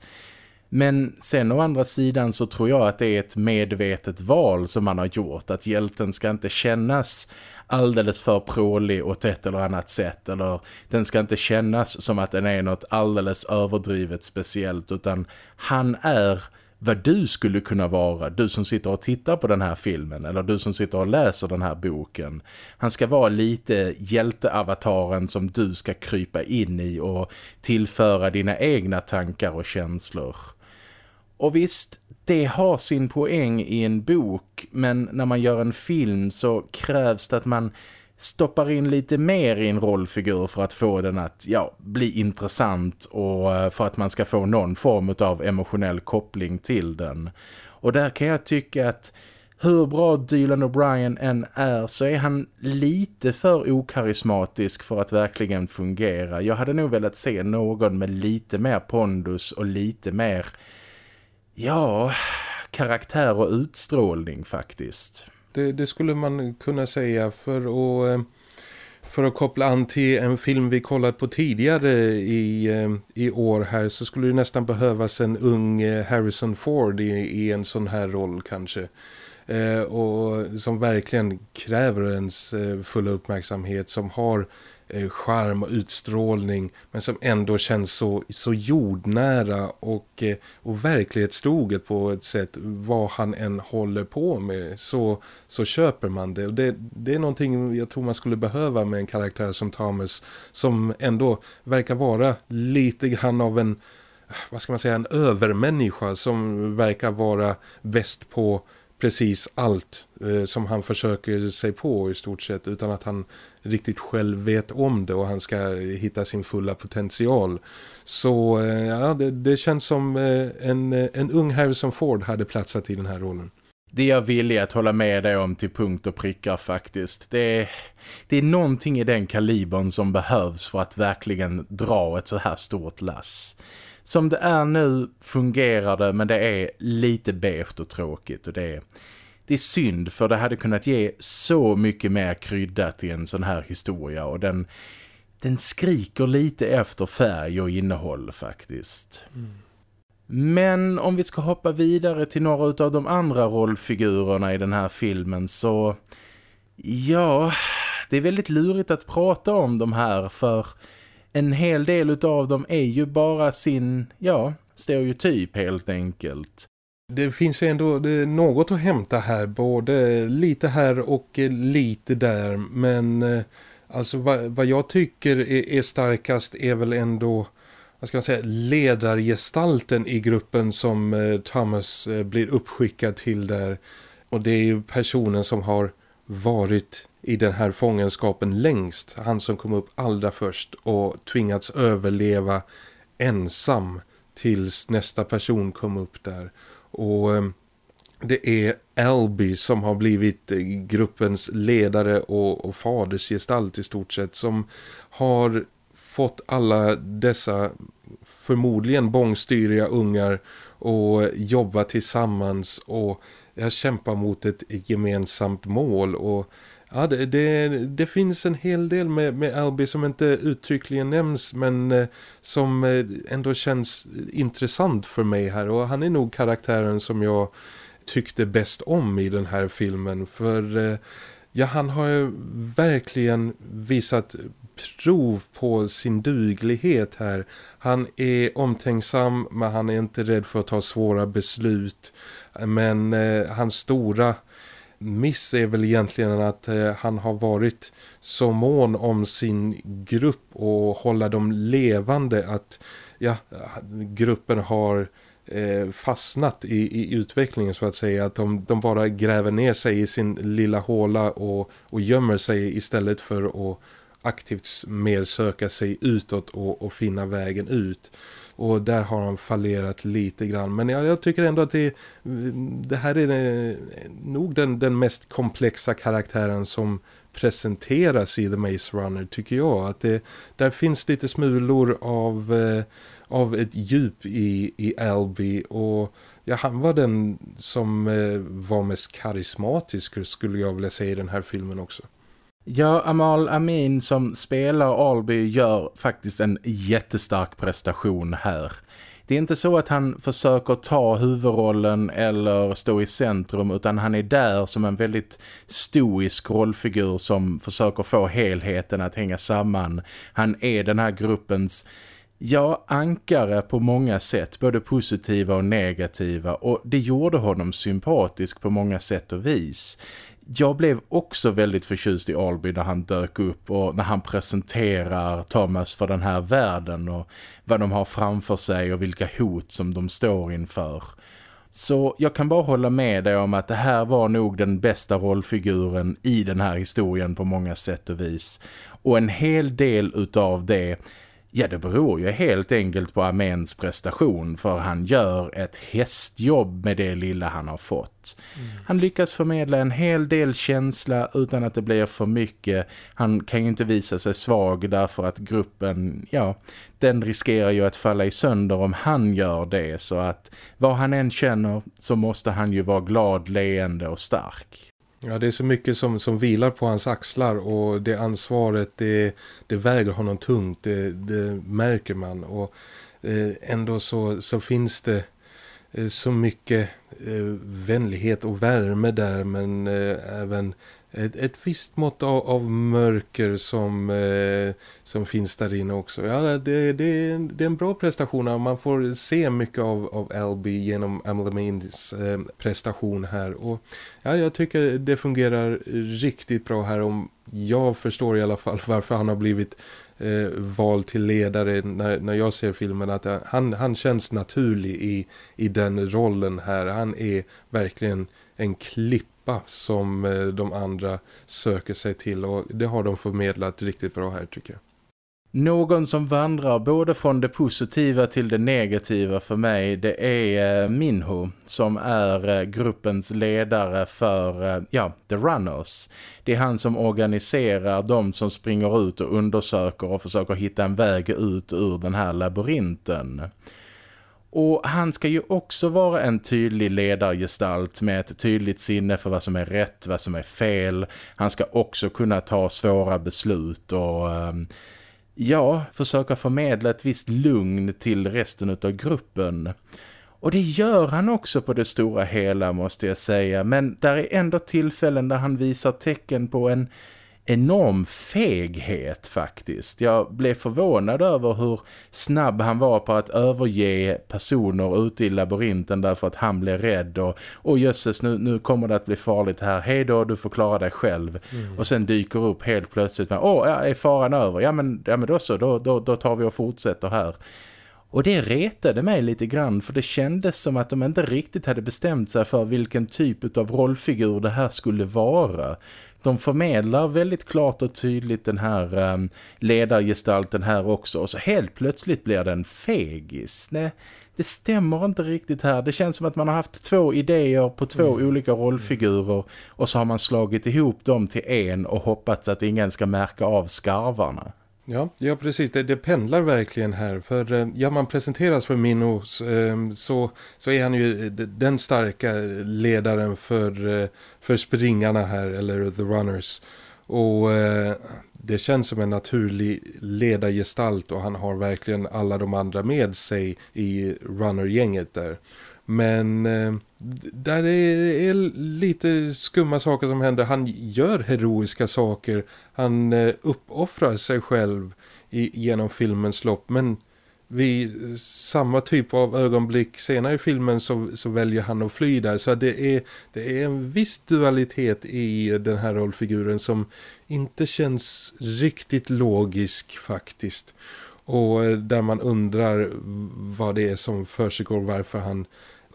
[SPEAKER 1] Men sen å andra sidan så tror jag att det är ett medvetet val som man har gjort. Att hjälten ska inte kännas alldeles för prålig åt ett eller annat sätt. Eller den ska inte kännas som att den är något alldeles överdrivet speciellt. Utan han är vad du skulle kunna vara, du som sitter och tittar på den här filmen eller du som sitter och läser den här boken. Han ska vara lite hjälteavataren som du ska krypa in i och tillföra dina egna tankar och känslor. Och visst, det har sin poäng i en bok men när man gör en film så krävs det att man stoppar in lite mer i en rollfigur för att få den att ja, bli intressant och eh, för att man ska få någon form av emotionell koppling till den. Och där kan jag tycka att hur bra Dylan O'Brien än är så är han lite för okarismatisk för att verkligen fungera. Jag hade nog velat se någon med lite mer pondus och lite mer, ja, karaktär och utstrålning faktiskt.
[SPEAKER 2] Det, det skulle man kunna säga för att, eh, för att koppla an till en film vi kollat på tidigare i, eh, i år här så skulle det nästan behövas en ung eh, Harrison Ford i, i en sån här roll kanske eh, och som verkligen kräver ens fulla uppmärksamhet som har eh, charm och utstrålning men som ändå känns så, så jordnära och, eh, och verklighetstroget på ett sätt vad han än håller på med så, så köper man det. Och det, det är någonting jag tror man skulle behöva med en karaktär som Thomas som ändå verkar vara lite grann av en vad ska man säga, en övermänniska som verkar vara bäst på precis allt eh, som han försöker sig på i stort sett utan att han riktigt själv vet om det och han ska hitta sin fulla potential. Så eh, ja, det, det, känns som eh, en, eh, en ung Harrison Ford hade platsat i den här rollen.
[SPEAKER 1] Det är jag villig att hålla med dig om till punkt och prickar faktiskt. Det är, det är någonting i den kalibern som behövs för att verkligen dra ett så här stort lass. Som det är nu fungerar det men det är lite beige och tråkigt och det är, det är synd för det hade kunnat ge så mycket mer krydda till en sån här historia och den, den skriker lite efter färg och innehåll faktiskt. Mm. Men om vi ska hoppa vidare till några av de andra rollfigurerna i den här filmen så ja, det är väldigt lurigt att prata om de här för en hel del av dem är ju bara sin, ja, stereotyp helt enkelt.
[SPEAKER 2] Det finns ju ändå något att hämta här, både lite här och lite där. Men eh, alltså vad, vad jag tycker är, är, starkast är väl ändå vad ska man säga, ledargestalten i gruppen som eh, Thomas eh, blir uppskickad till där. Och det är ju personen som har varit i den här fångenskapen längst. Han som kom upp allra först och tvingats överleva ensam tills nästa person kom upp där. Och ehm, det är Alby som har blivit eh, gruppens ledare och, och fadersgestalt i stort sett som har fått alla dessa förmodligen bångstyriga ungar och jobba tillsammans och jag kämpar mot ett gemensamt mål och Ja, det, det, det, finns en hel del med, med Albi som inte uttryckligen nämns men eh, som eh, ändå känns intressant för mig här och han är nog karaktären som jag tyckte bäst om i den här filmen för eh, ja, han har ju verkligen visat prov på sin duglighet här. Han är omtänksam men han är inte rädd för att ta svåra beslut men eh, hans stora miss är väl egentligen att eh, han har varit så mån om sin grupp och hålla dem levande att ja, gruppen har eh, fastnat i, i utvecklingen så att säga. Att de, de bara gräver ner sig i sin lilla håla och, och gömmer sig istället för att aktivt mer söka sig utåt och, och finna vägen ut. Och där har han fallerat lite grann. Men jag, jag tycker ändå att det, det här är det, nog den, den mest komplexa karaktären som presenteras i The Maze Runner tycker jag. Att det, där finns lite smulor av, eh, av ett djup i, i Albi och ja, han var den som eh, var mest karismatisk skulle jag vilja säga i den här filmen också.
[SPEAKER 1] Ja, Amal Amin som spelar Alby gör faktiskt en jättestark prestation här. Det är inte så att han försöker ta huvudrollen eller stå i centrum utan han är där som en väldigt stoisk rollfigur som försöker få helheten att hänga samman. Han är den här gruppens ja, ankare på många sätt, både positiva och negativa och det gjorde honom sympatisk på många sätt och vis jag blev också väldigt förtjust i Alby när han dök upp och när han presenterar Thomas för den här världen och vad de har framför sig och vilka hot som de står inför. Så jag kan bara hålla med dig om att det här var nog den bästa rollfiguren i den här historien på många sätt och vis. Och en hel del utav det Ja, det beror ju helt enkelt på Amens prestation för han gör ett hästjobb med det lilla han har fått. Mm. Han lyckas förmedla en hel del känsla utan att det blir för mycket. Han kan ju inte visa sig svag därför att gruppen, ja, den riskerar ju att falla i sönder om han gör det. Så att vad han än känner så måste han ju vara glad, leende och stark.
[SPEAKER 2] Ja, det är så mycket som, som vilar på hans axlar och det ansvaret, det, det väger honom tungt, det, det märker man. Och eh, ändå så, så finns det eh, så mycket eh, vänlighet och värme där men eh, även ett, ett visst mått av, av mörker som, eh, som finns där inne också. Ja, det, det, det är en bra prestation. Man får se mycket av, av Alby genom Amelamins eh, prestation här. Och ja, jag tycker det fungerar riktigt bra här om jag förstår i alla fall varför han har blivit eh, vald till ledare när, när jag ser filmen att eh, han, han känns naturlig i, i den rollen här. Han är verkligen en klipp pappa som eh, de andra söker sig till och det har de förmedlat riktigt bra här tycker jag.
[SPEAKER 1] Någon som vandrar både från det positiva till det negativa för mig det är eh, Minho som är eh, gruppens ledare för ja, The Runners. Det är han som organiserar de som springer ut och undersöker och försöker hitta en väg ut ur den här labyrinten. Och han ska ju också vara en tydlig ledargestalt med ett tydligt sinne för vad som är rätt, vad som är fel. Han ska också kunna ta svåra beslut och ehm, ja, försöka förmedla ett visst lugn till resten av gruppen. Och det gör han också på det stora hela måste jag säga. Men där är ändå tillfällen där han visar tecken på en enorm feghet faktiskt. Jag blev förvånad över hur snabb han var på att överge personer ute i labyrinten därför att han blev rädd och, och jösses nu, nu kommer det att bli farligt här. Hej då, du får klara dig själv. Mm. Och sen dyker upp helt plötsligt med, åh, är faran över? Ja men, ja, men då så, då, då, då tar vi och fortsätter här. Och det retade mig lite grann för det kändes som att de inte riktigt hade bestämt sig för vilken typ av rollfigur det här skulle vara de förmedlar väldigt klart och tydligt den här um, ledargestalten här också. Och så helt plötsligt blir den fegis. Nej, det stämmer inte riktigt här. Det känns som att man har haft två idéer på två mm. olika rollfigurer och så har man slagit ihop dem till en och hoppats att ingen ska märka av skarvarna.
[SPEAKER 2] Ja, ja precis. Det, det pendlar verkligen här. För eh, ja, man presenteras för Minno ehm, så, så är han ju eh, den starka ledaren för, eh, för springarna här, eller the runners. Och det känns som en naturlig ledargestalt och han har verkligen alla de andra med sig i runnergänget där. Men eh, där är, är, lite skumma saker som händer. Han gör heroiska saker. Han eh, uppoffrar sig själv i, genom filmens lopp. Men vid samma typ av ögonblick senare i filmen så, så väljer han att fly där. Så det är, det är en viss dualitet i den här rollfiguren som inte känns riktigt logisk faktiskt. Och eh, där man undrar vad det är som försiggår, varför han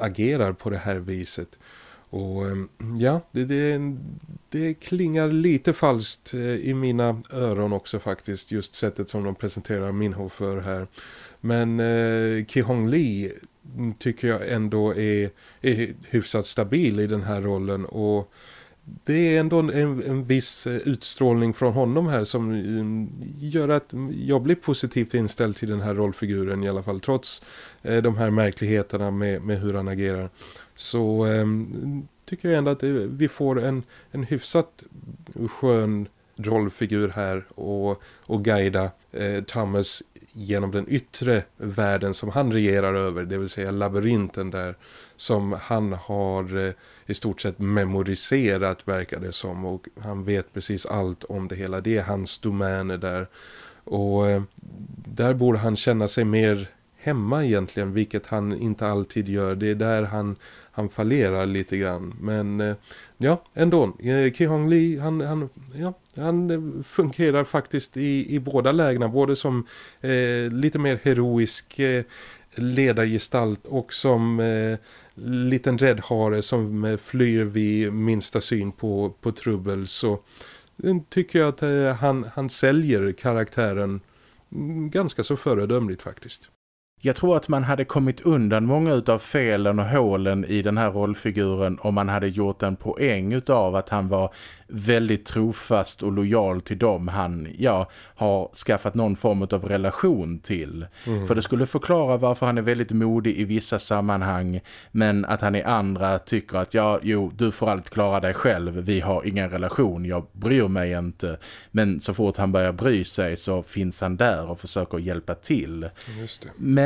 [SPEAKER 2] agerar på det här viset. Och ehm, ja, det, det, det klingar lite falskt eh, i mina öron också faktiskt. Just sättet som de presenterar Minho för här. Men eh, Ki Hong Lee tycker jag ändå är, är hyfsat stabil i den här rollen. Och det är ändå en, en viss eh, utstrålning från honom här som mm, gör att jag blir positivt inställd till den här rollfiguren i alla fall trots eh, de här märkligheterna med, med hur han agerar. Så eh, tycker jag ändå att eh, vi får en, en hyfsat skön rollfigur här och, och guida eh, Thomas genom den yttre världen som han regerar över, det vill säga labyrinten där som han har eh, i stort sett memoriserat verkar det som och han vet precis allt om det hela. Det är hans domäner där och eh, där borde han känna sig mer hemma egentligen vilket han inte alltid gör. Det är där han, han fallerar lite grann. Men eh, ja, ändå. Eh, Ki Hong Lee, han, han, ja, han fungerar faktiskt i, i båda lägena. Både som eh, lite mer heroisk eh, ledargestalt och som eh, liten räddhare som eh, flyr vid minsta syn på, på trubbel så eh, tycker jag att eh, han, han säljer karaktären mm, ganska så föredömligt faktiskt.
[SPEAKER 1] Jag tror att man hade kommit undan många utav felen och hålen i den här rollfiguren om man hade gjort en poäng utav att han var väldigt trofast och lojal till dem han ja, har skaffat någon form av relation till. Mm. För det skulle förklara varför han är väldigt modig i vissa sammanhang men att han i andra tycker att ja, jo, du får allt klara dig själv. Vi har ingen relation, jag bryr mig inte. Men så fort han börjar bry sig så finns han där och försöker hjälpa till.
[SPEAKER 2] Det.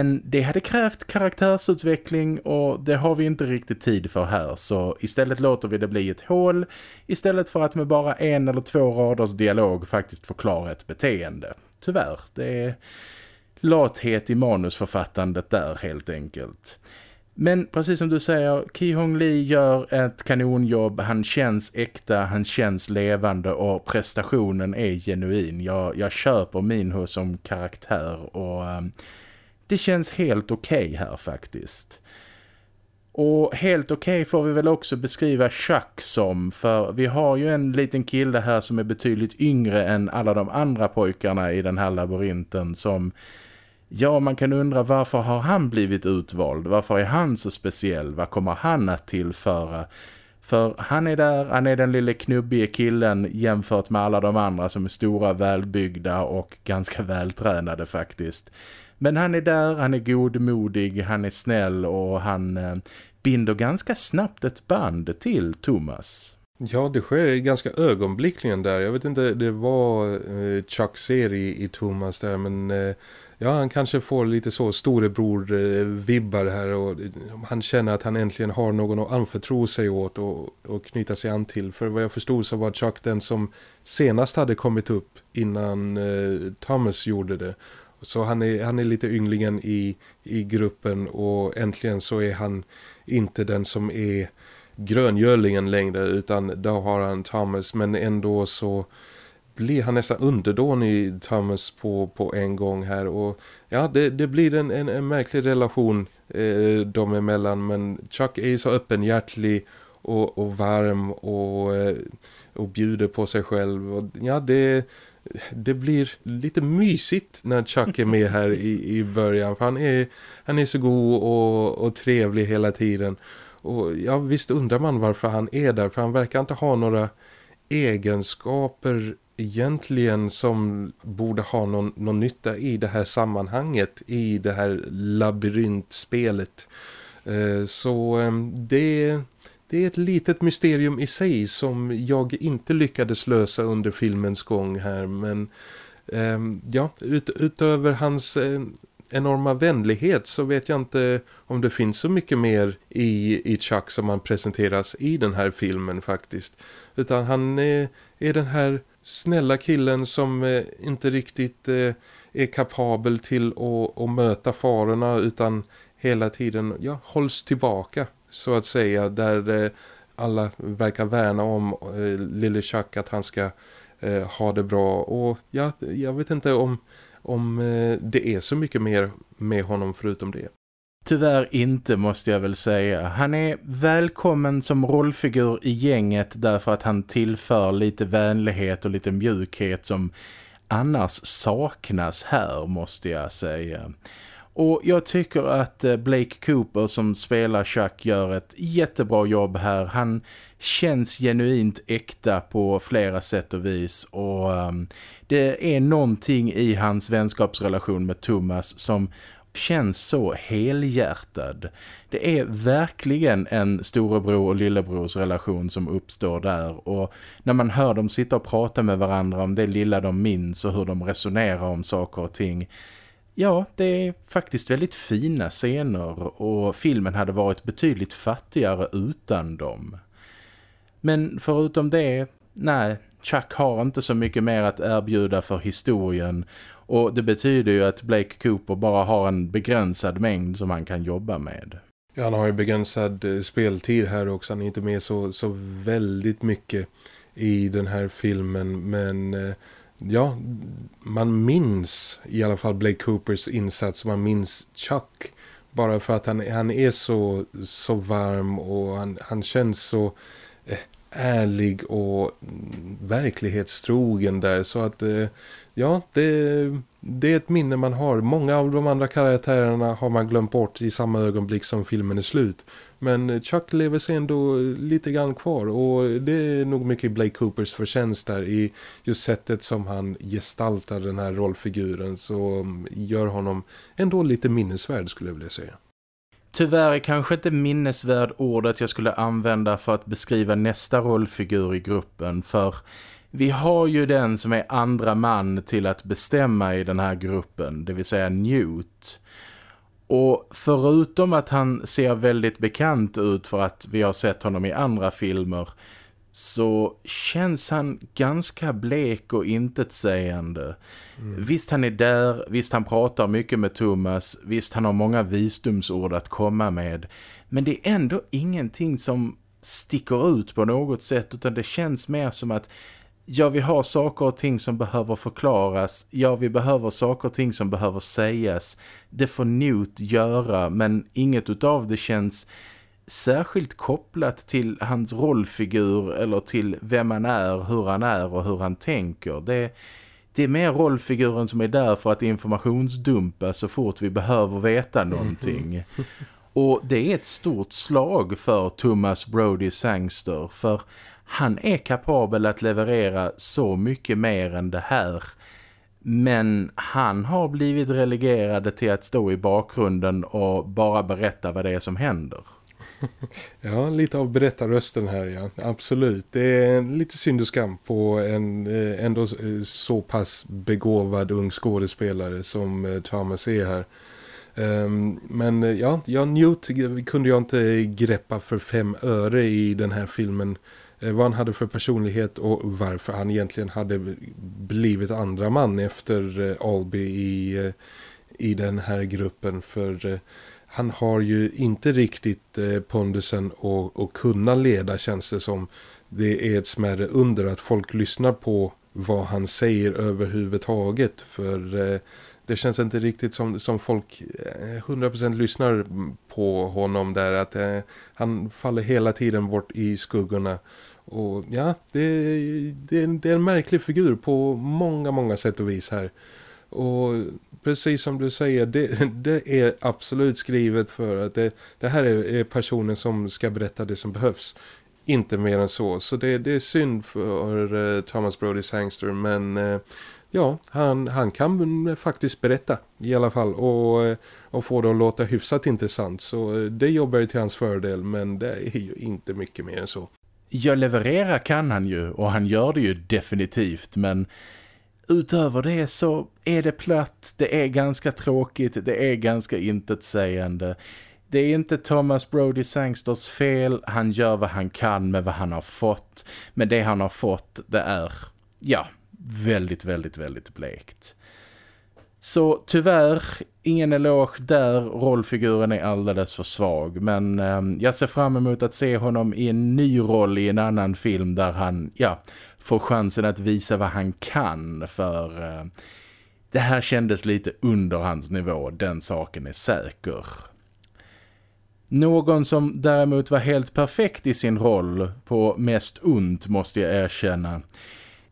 [SPEAKER 1] Men det hade krävt karaktärsutveckling och det har vi inte riktigt tid för här. Så istället låter vi det bli ett hål istället för att med bara en eller två raders dialog faktiskt förklara ett beteende. Tyvärr, det är lathet i manusförfattandet där helt enkelt. Men precis som du säger, Ki Hong Lee gör ett kanonjobb. Han känns äkta, han känns levande och prestationen är genuin. Jag, jag köper Minho som karaktär och ehm, det känns helt okej okay här faktiskt. Och helt okej okay får vi väl också beskriva Chuck som för vi har ju en liten kille här som är betydligt yngre än alla de andra pojkarna i den här labyrinten som ja man kan undra varför har han blivit utvald? Varför är han så speciell? Vad kommer han att tillföra? För han är där, han är den lille knubbige killen jämfört med alla de andra som är stora, välbyggda och ganska vältränade faktiskt. Men han är där, han är godmodig, han är snäll och han eh, binder ganska snabbt ett band till Thomas.
[SPEAKER 2] Ja, det sker ganska ögonblickligen där. Jag vet inte, det var eh, Chuck seri i, i Thomas där, men eh, ja, han kanske får lite så storebror-vibbar eh, här och eh, han känner att han äntligen har någon att anförtro sig åt och, och knyta sig an till. För vad jag förstod så var Chuck den som senast hade kommit upp innan eh, Thomas gjorde det. Så han är, han är lite ynglingen i, i gruppen och äntligen så är han inte den som är gröngörlingen längre utan då har han Thomas. Men ändå så blir han nästan underdånig Thomas på, på en gång här. Och ja det, det blir en, en, en märklig relation eh, dem emellan. Men Chuck är ju så öppenhjärtlig och, och varm och, eh, och bjuder på sig själv. Och ja det det blir lite mysigt när Chuck är med här i, i början. För han är, han är så god och, och trevlig hela tiden. Och ja, visst undrar man varför han är där. För han verkar inte ha några egenskaper egentligen som borde ha någon, någon nytta i det här sammanhanget. I det här labyrintspelet. Eh, så eh, det det är ett litet mysterium i sig som jag inte lyckades lösa under filmens gång här. Men eh, ja, ut, utöver hans eh, enorma vänlighet så vet jag inte om det finns så mycket mer i, i Chuck som han presenteras i den här filmen faktiskt. Utan han är, är den här snälla killen som eh, inte riktigt eh, är kapabel till att, att möta farorna utan hela tiden ja, hålls tillbaka så att säga där eh, alla verkar värna om eh, lille Chuck att han ska eh, ha det bra och ja, jag vet inte om, om eh, det är så mycket mer med honom förutom det.
[SPEAKER 1] Tyvärr inte måste jag väl säga. Han är välkommen som rollfigur i gänget därför att han tillför lite vänlighet och lite mjukhet som annars saknas här måste jag säga. Och jag tycker att eh, Blake Cooper som spelar Chuck gör ett jättebra jobb här. Han känns genuint äkta på flera sätt och vis och um, det är någonting i hans vänskapsrelation med Thomas som känns så helhjärtad. Det är verkligen en storebror och lillebrors relation som uppstår där och när man hör dem sitta och prata med varandra om det lilla de minns och hur de resonerar om saker och ting Ja, det är faktiskt väldigt fina scener och filmen hade varit betydligt fattigare utan dem. Men förutom det, nej, Chuck har inte så mycket mer att erbjuda för historien och det betyder ju att Blake Cooper bara har en begränsad mängd som han kan jobba med.
[SPEAKER 2] Ja, han har ju begränsad eh, speltid här också. Han är inte med så, så väldigt mycket i den här filmen men eh, ja, man minns i alla fall Blake Coopers insats. Man minns Chuck. Bara för att han, han är så, så varm och han, han känns så eh, ärlig och mm, verklighetstrogen där så att eh, ja, det, det är ett minne man har. Många av de andra karaktärerna har man glömt bort i samma ögonblick som filmen är slut. Men Chuck lever sig ändå lite grann kvar och det är nog mycket Blake Coopers förtjänst där i just sättet som han gestaltar den här rollfiguren så mm, gör honom ändå lite minnesvärd skulle jag vilja säga.
[SPEAKER 1] Tyvärr är kanske inte minnesvärd ordet jag skulle använda för att beskriva nästa rollfigur i gruppen för vi har ju den som är andra man till att bestämma i den här gruppen, det vill säga Newt. Och förutom att han ser väldigt bekant ut för att vi har sett honom i andra filmer så känns han ganska blek och intetsägande. Mm. Visst han är där, visst han pratar mycket med Thomas, visst han har många visdomsord att komma med. Men det är ändå ingenting som sticker ut på något sätt utan det känns mer som att ja vi har saker och ting som behöver förklaras, ja vi behöver saker och ting som behöver sägas. Det får Newt göra men inget utav det känns särskilt kopplat till hans rollfigur eller till vem han är, hur han är och hur han tänker. Det, det är mer rollfiguren som är där för att informationsdumpa så fort vi behöver veta någonting. Och det är ett stort slag för Thomas Brody Sangster för han är kapabel att leverera så mycket mer än det här. Men han har blivit relegerad till att stå i bakgrunden och bara berätta vad det är som händer.
[SPEAKER 2] Ja, lite av berättarrösten här, ja. Absolut. Det är lite synd och skam på en eh, ändå eh, så pass begåvad ung skådespelare som eh, Thomas är här. Ehm, men ja, ja, Newt kunde jag inte greppa för fem öre i den här filmen. Eh, vad han hade för personlighet och varför han egentligen hade blivit andra man efter eh, Alby i, eh, i den här gruppen. För han har ju inte riktigt pondusen och, och kunna leda känns det som. Det är ett smärre under att folk lyssnar på vad han säger överhuvudtaget. För det känns inte riktigt som, som folk 100% lyssnar på honom där. Att eh, han faller hela tiden bort i skuggorna. Och ja, det, det, det är en märklig figur på många, många sätt och vis här. Och precis som du säger, det, det är absolut skrivet för att det, det här är, är, personen som ska berätta det som behövs. Inte mer än så. Så det, det är synd för uh, Thomas Brody Sangster, men uh, ja, han, han kan faktiskt berätta i alla fall och, eh, och få det att låta hyfsat intressant. Så det jobbar ju till hans fördel, men det är ju inte mycket mer än så.
[SPEAKER 1] Ja, leverera kan han ju och han gör det ju definitivt, men utöver det så är det platt, det är ganska tråkigt, det är ganska intetsägande. Det är inte Thomas Brody Sangsters fel, han gör vad han kan med vad han har fått. Men det han har fått, det är, ja, väldigt, väldigt, väldigt blekt. Så tyvärr, ingen eloge där, rollfiguren är alldeles för svag. Men eh, jag ser fram emot att se honom i en ny roll i en annan film där han, ja, får chansen att visa vad han kan för eh, det här kändes lite under hans nivå, den saken är säker. Någon som däremot var helt perfekt i sin roll på mest ont måste jag erkänna.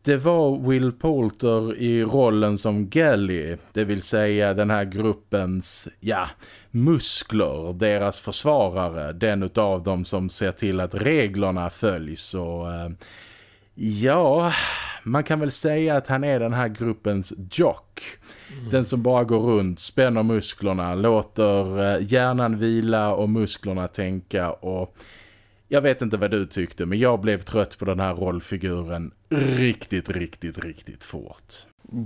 [SPEAKER 1] Det var Will Poulter i rollen som Gally, det vill säga den här gruppens, ja, muskler, deras försvarare, den av dem som ser till att reglerna följs och eh, Ja, man kan väl säga att han är den här gruppens jock. Mm. Den som bara går runt, spänner musklerna, låter eh, hjärnan vila och musklerna tänka och... Jag vet inte vad du tyckte men jag blev trött på den här rollfiguren riktigt, riktigt, riktigt fort.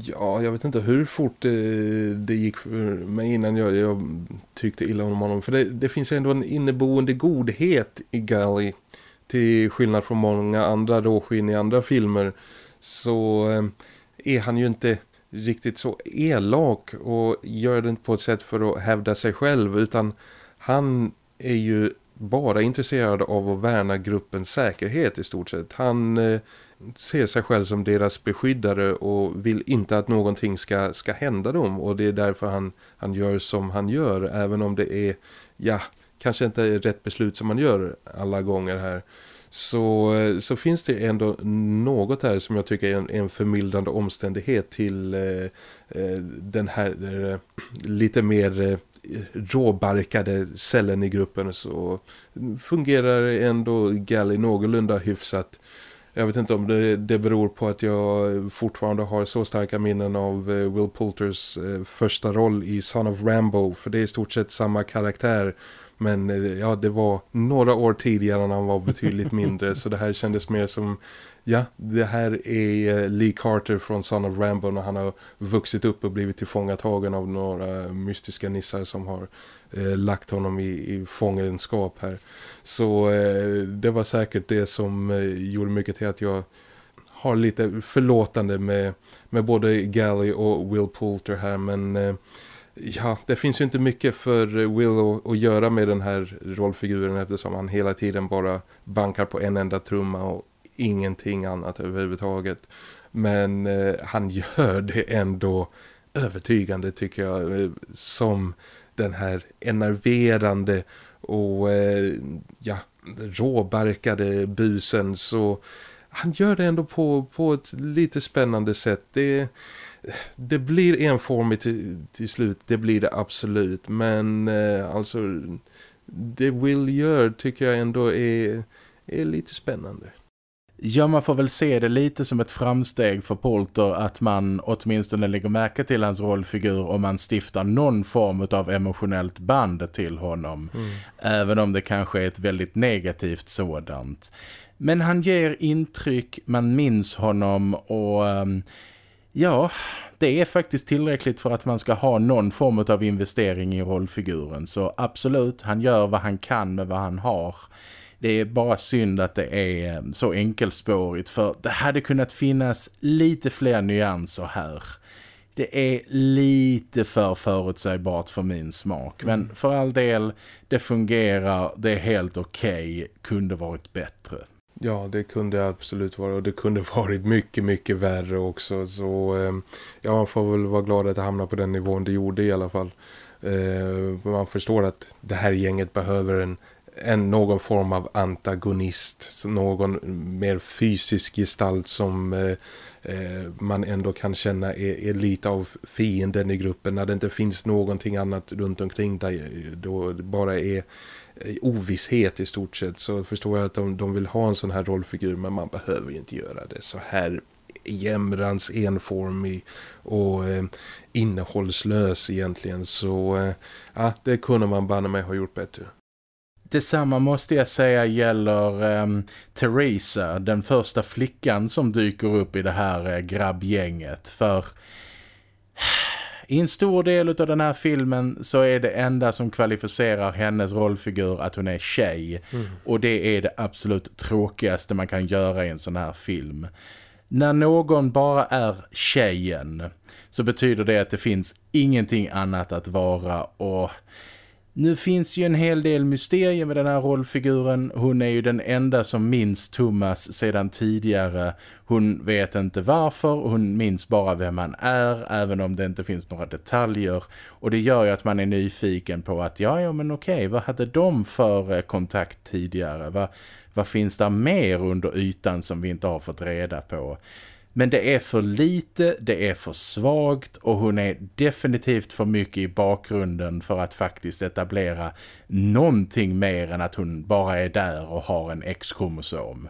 [SPEAKER 2] Ja, jag vet inte hur fort det, det gick för mig innan jag, jag tyckte illa om honom. För det, det finns ändå en inneboende godhet i Gally. till skillnad från många andra råskinn i andra filmer så eh, är han ju inte riktigt så elak och gör det inte på ett sätt för att hävda sig själv utan han är ju bara intresserad av att värna gruppens säkerhet i stort sett. Han eh, ser sig själv som deras beskyddare och vill inte att någonting ska, ska hända dem och det är därför han, han gör som han gör även om det är, ja, kanske inte är rätt beslut som man gör alla gånger här så, eh, så finns det ändå något här som jag tycker är en, en förmildrande omständighet till eh, eh den här eh, lite mer eh, råbarkade cellen i gruppen så fungerar ändå Gally någorlunda hyfsat. Jag vet inte om det, det beror på att jag fortfarande har så starka minnen av eh, Will Poulters eh, första roll i Son of Rambo. För det är i stort sett samma karaktär. Men eh, ja, det var några år tidigare när han var betydligt mindre. så det här kändes mer som ja, det här är eh, Lee Carter från Son of Rambo när han har vuxit upp och blivit tillfångatagen av några mystiska nissar som har eh, lagt honom i, i fångenskap här. Så eh, det var säkert det som eh, gjorde mycket till att jag har lite förlåtande med, med både Gally och Will Poulter här men eh, ja, det finns ju inte mycket för eh, Will att, att göra med den här rollfiguren eftersom han hela tiden bara bankar på en enda trumma och ingenting annat överhuvudtaget. Men eh, han gör det ändå övertygande tycker jag eh, som den här enerverande och eh, ja, råbarkade busen så han gör det ändå på, på ett lite spännande sätt. Det, det blir enformigt till, till slut, det blir det absolut. Men eh, alltså det Will gör tycker jag ändå är, är lite spännande.
[SPEAKER 1] Ja, man får väl se det lite som ett framsteg för Polter att man åtminstone lägger märke till hans rollfigur och man stiftar någon form av emotionellt band till honom. Mm. Även om det kanske är ett väldigt negativt sådant. Men han ger intryck, man minns honom och um, ja, det är faktiskt tillräckligt för att man ska ha någon form av investering i rollfiguren. Så absolut, han gör vad han kan med vad han har. Det är bara synd att det är så enkelspårigt för det hade kunnat finnas lite fler nyanser här. Det är lite för förutsägbart för min smak. Men mm. för all del, det fungerar, det är helt okej, okay, kunde varit bättre.
[SPEAKER 2] Ja, det kunde absolut vara och det kunde varit mycket, mycket värre också. Så eh, ja, man får väl vara glad att det hamnar på den nivån det gjorde i alla fall. Eh, man förstår att det här gänget behöver en, en någon form av antagonist. Någon mer fysisk gestalt som eh, eh, man ändå kan känna är, är, lite av fienden i gruppen. När det inte finns någonting annat runt omkring dig. Eh, då det bara är eh, ovisshet i stort sett. Så förstår jag att de, de vill ha en sån här rollfigur. Men man behöver inte göra det så här jämrans enformig och eh, innehållslös egentligen. Så eh, det kunde man banna mig ha gjort bättre.
[SPEAKER 1] Detsamma måste jag säga gäller um, Teresa, den första flickan som dyker upp i det här uh, grabbgänget. För i en stor del av den här filmen så är det enda som kvalificerar hennes rollfigur att hon är tjej. Mm. Och det är det absolut tråkigaste man kan göra i en sån här film. När någon bara är tjejen så betyder det att det finns ingenting annat att vara och nu finns ju en hel del mysterier med den här rollfiguren. Hon är ju den enda som minns Thomas sedan tidigare. Hon vet inte varför, hon minns bara vem han är även om det inte finns några detaljer. Och det gör ju att man är nyfiken på att ja, ja men okej, vad hade de för eh, kontakt tidigare? Vad, vad finns där mer under ytan som vi inte har fått reda på? Men det är för lite, det är för svagt och hon är definitivt för mycket i bakgrunden för att faktiskt etablera någonting mer än att hon bara är där och har en X-kromosom.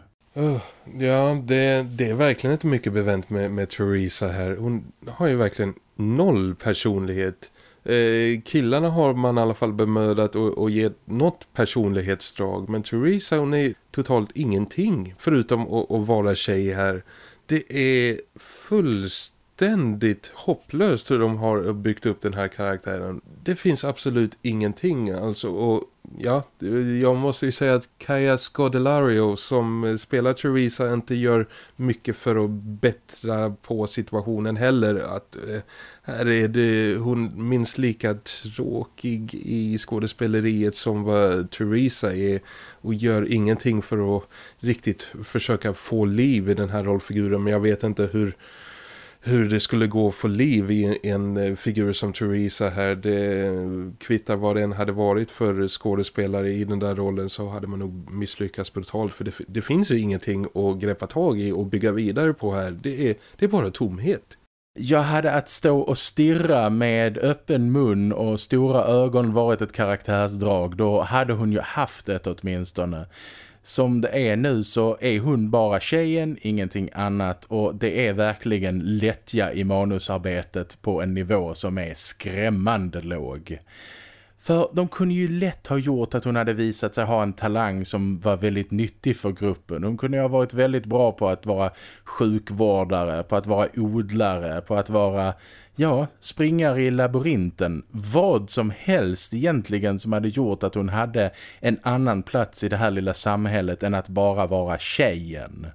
[SPEAKER 2] Ja, det, det är verkligen inte mycket bevänt med, med Theresa här. Hon har ju verkligen noll personlighet. Eh, killarna har man i alla fall bemödat och, och ge något personlighetsdrag. Men Theresa hon är totalt ingenting förutom att, att vara tjej här det är fullständigt hopplöst hur de har byggt upp den här karaktären. Det finns absolut ingenting alltså och ja, jag måste ju säga att Kaya Scodelario som spelar Theresa inte gör mycket för att bättra på situationen heller. Att eh, här är det hon minst lika tråkig i skådespeleriet som vad Theresa är och gör ingenting för att riktigt försöka få liv i den här rollfiguren. Men jag vet inte hur hur det skulle gå att få liv i en eh, figur som Theresa här. Det kvittar vad det än hade varit för skådespelare i den där rollen så hade man nog misslyckats brutalt. För det, det finns ju ingenting att greppa tag i och bygga vidare på här. Det är, det är bara tomhet.
[SPEAKER 1] Jag hade att stå och stirra med öppen mun och stora ögon varit ett karaktärsdrag. Då hade hon ju haft det åtminstone. Som det är nu så är hon bara tjejen, ingenting annat och det är verkligen lättja i manusarbetet på en nivå som är skrämmande låg. För de kunde ju lätt ha gjort att hon hade visat sig ha en talang som var väldigt nyttig för gruppen. Hon kunde ha varit väldigt bra på att vara sjukvårdare, på att vara odlare, på att vara ja, springare i labyrinten. Vad som helst egentligen som hade gjort att hon hade en annan plats i det här lilla samhället än att bara vara tjejen.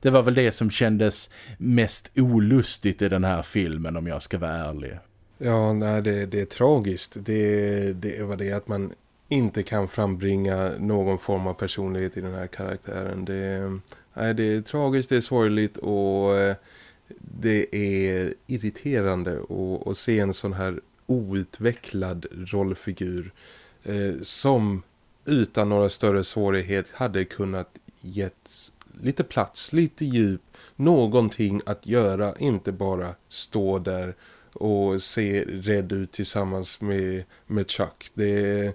[SPEAKER 1] Det var väl det som kändes mest olustigt i den här filmen om jag ska vara ärlig.
[SPEAKER 2] Ja, nej, det, det är tragiskt. Det, det var det att man inte kan frambringa någon form av personlighet i den här karaktären. Det, nej, det är tragiskt, det är sorgligt och eh, det är irriterande att, att se en sån här outvecklad rollfigur eh, som utan några större svårighet hade kunnat gett lite plats, lite djup, någonting att göra, inte bara stå där och se rädd ut tillsammans med, med Chuck. Det,